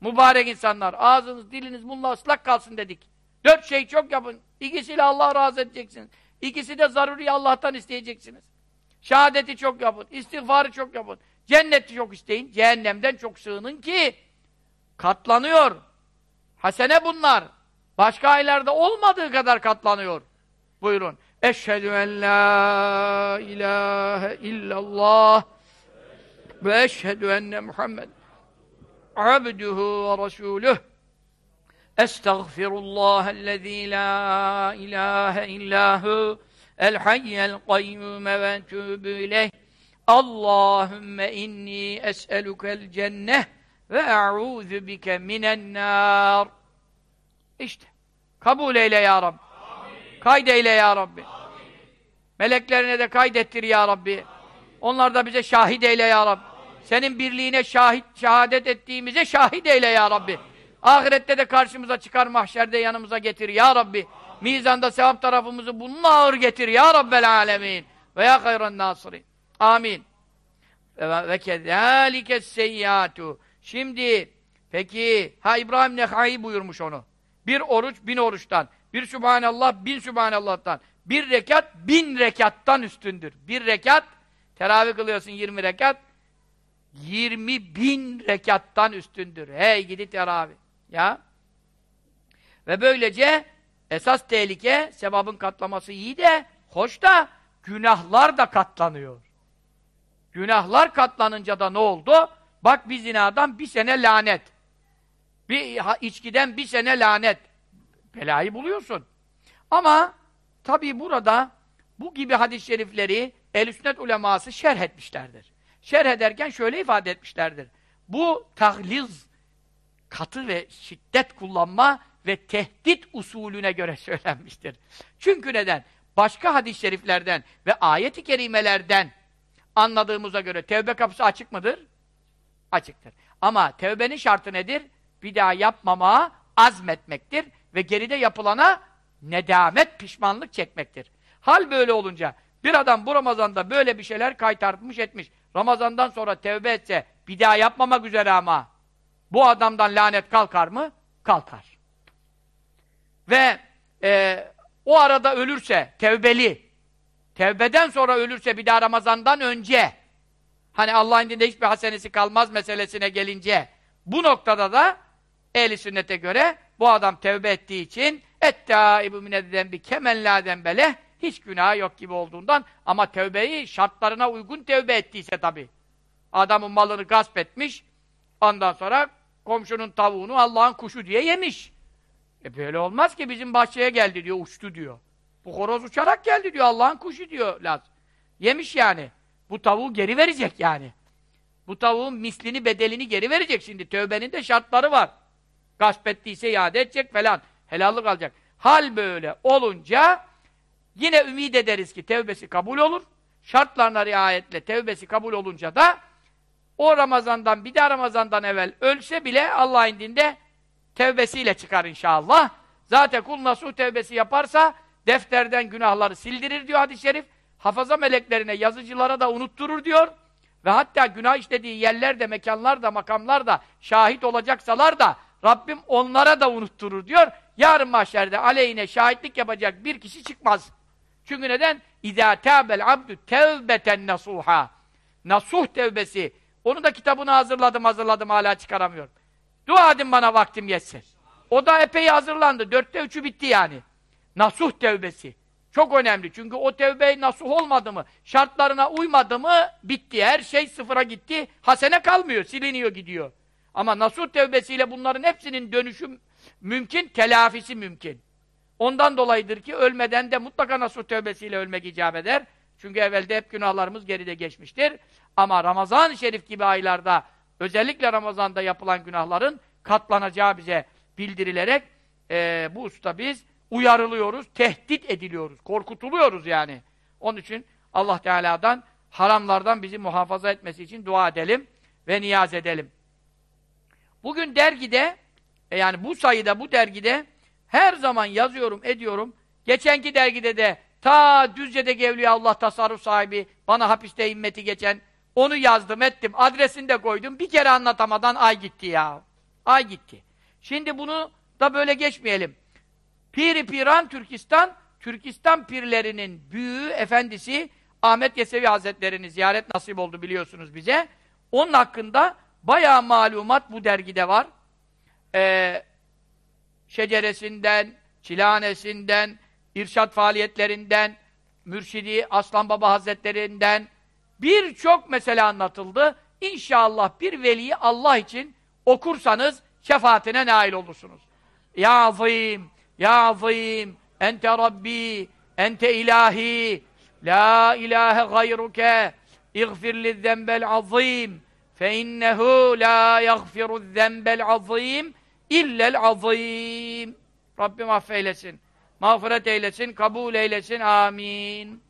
Mübarek insanlar, ağzınız, diliniz bununla ıslak kalsın dedik. Dört şey çok yapın. İkisiyle Allah razı edeceksiniz. İkisi de zaruri Allah'tan isteyeceksiniz. Şehadeti çok yapın. İstiğfarı çok yapın. Cenneti çok isteyin. Cehennemden çok sığının ki katlanıyor. Hasene bunlar. Başka aylarda olmadığı kadar katlanıyor. Buyurun. Eşhedü en la ilahe illallah ve eşhedü enne Muhammed abduhu ve resuluh Estağfirullahellezî la ilahe illahu el hayyel kayyume ve tûbü ileyh Allahümme inni es'elukel cenneh ve e'ûzü bike minen nâr İşte. Kabul eyle ya Rabbi. Amin. Kaydeyle ya Rabbi. Amin. Meleklerine de kaydettir ya Rabbi. Amin. Onlar da bize şahit eyle ya Rabbi. Senin birliğine şahit, şehadet ettiğimize şahit eyle ya Rabbi. Ahirette de karşımıza çıkar, mahşerde yanımıza getir ya Rabbi. Mizanda sevap tarafımızı bununla ağır getir ya Rabbel alemin. Ve ya hayran nasirin. Amin. Ve kezâlike seyyâtu. Şimdi, peki, ha İbrahim Nehai buyurmuş onu. Bir oruç bin oruçtan. Bir Sübhanallah bin Sübhanallah'tan. Bir rekat bin rekattan üstündür. Bir rekat, teravih kılıyorsun 20 rekat, 20 bin rekattan üstündür. Hey gidi teravih. Ya. Ve böylece esas tehlike, sevabın katlaması iyi de, hoş da, günahlar da katlanıyor. Günahlar katlanınca da ne oldu? Bak bir zinadan bir sene lanet. Bir içkiden bir sene lanet. Belayı buluyorsun. Ama tabii burada bu gibi hadis-i şerifleri el sünnet uleması şerh etmişlerdir. Şerh ederken şöyle ifade etmişlerdir. Bu tahliz, katı ve şiddet kullanma ve tehdit usulüne göre söylenmiştir. Çünkü neden? Başka hadis-i şeriflerden ve ayet-i kerimelerden anladığımıza göre tevbe kapısı açık mıdır? Açıktır. Ama tevbenin şartı nedir? Bir daha yapmamaya azmetmektir ve geride yapılana nedamet, pişmanlık çekmektir. Hal böyle olunca bir adam bu Ramazan'da böyle bir şeyler kaytartmış etmiş. Ramazan'dan sonra tevbe etse bir daha yapmamak üzere ama bu adamdan lanet kalkar mı? Kalkar. Ve e, o arada ölürse tevbeli, tevbeden sonra ölürse bir daha Ramazan'dan önce hani Allah'ın dinde hiçbir hasenesi kalmaz meselesine gelince bu noktada da ehli sünnete göre bu adam tevbe ettiği için ettâibu minedden bi kemen dembele hiç günah yok gibi olduğundan ama tevbeyi şartlarına uygun tevbe ettiyse tabi. Adamın malını gasp etmiş ondan sonra komşunun tavuğunu Allah'ın kuşu diye yemiş. E böyle olmaz ki bizim bahçeye geldi diyor, uçtu diyor. Bu horoz uçarak geldi diyor, Allah'ın kuşu diyor Laz. Yemiş yani. Bu tavuğu geri verecek yani. Bu tavuğun mislini, bedelini geri verecek şimdi. Tövbenin de şartları var. Gasp ettiyse iade edecek falan. Helallik alacak. Hal böyle olunca yine ümit ederiz ki tevbesi kabul olur. Şartlarına riayetle tevbesi kabul olunca da o Ramazan'dan bir daha Ramazan'dan evvel ölse bile Allah indinde tevbesiyle çıkar inşallah. Zaten kul nasuh tevbesi yaparsa defterden günahları sildirir diyor hadis-i şerif. Hafaza meleklerine, yazıcılara da unutturur diyor. Ve hatta günah işlediği yerlerde, mekanlarda, makamlarda şahit olacaksalar da Rabbim onlara da unutturur diyor. Yarın mahşerde aleyhine şahitlik yapacak bir kişi çıkmaz. Çünkü neden? İzâ tâbel abdü tevbeten nasuha. Nasuh tevbesi. Onu da kitabını hazırladım hazırladım hala çıkaramıyorum. Dua edin bana vaktim yetsin. O da epey hazırlandı. Dörtte üçü bitti yani. Nasuh tevbesi. Çok önemli. Çünkü o tevbe nasuh olmadı mı, şartlarına uymadı mı bitti. Her şey sıfıra gitti. Hasene kalmıyor. Siliniyor gidiyor. Ama nasuh tevbesiyle bunların hepsinin dönüşü mümkün, telafisi mümkün. Ondan dolayıdır ki ölmeden de mutlaka nasuh tevbesiyle ölmek icap eder. Çünkü evvelde hep günahlarımız geride geçmiştir. Ama Ramazan-ı Şerif gibi aylarda özellikle Ramazan'da yapılan günahların katlanacağı bize bildirilerek e, bu usta biz uyarılıyoruz, tehdit ediliyoruz, korkutuluyoruz yani. Onun için Allah Teala'dan haramlardan bizi muhafaza etmesi için dua edelim ve niyaz edelim. Bugün dergide, e, yani bu sayıda, bu dergide her zaman yazıyorum, ediyorum. Geçenki dergide de ta Düzce'de Evliya Allah tasarruf sahibi, bana hapiste himmeti geçen, onu yazdım, ettim, adresini de koydum. Bir kere anlatamadan ay gitti ya. Ay gitti. Şimdi bunu da böyle geçmeyelim. Piri Piran Türkistan, Türkistan pirlerinin büyüğü, efendisi Ahmet Yesevi Hazretleri'ni ziyaret nasip oldu biliyorsunuz bize. Onun hakkında bayağı malumat bu dergide var. Ee, şeceresinden, çilanesinden, irşat faaliyetlerinden, Mürşidi Aslan Baba Hazretlerinden birçok mesele anlatıldı. İnşallah bir veliyi Allah için okursanız şefaatine nail olursunuz. Ya azim, ya azim, ente Rabbi, ente ilahi, la ilahe gayruke, lizzembel azim, fe innehu la yaghfiru zzembel azim, illel azim. Rabbim affeylesin, mağfiret eylesin, kabul eylesin, amin.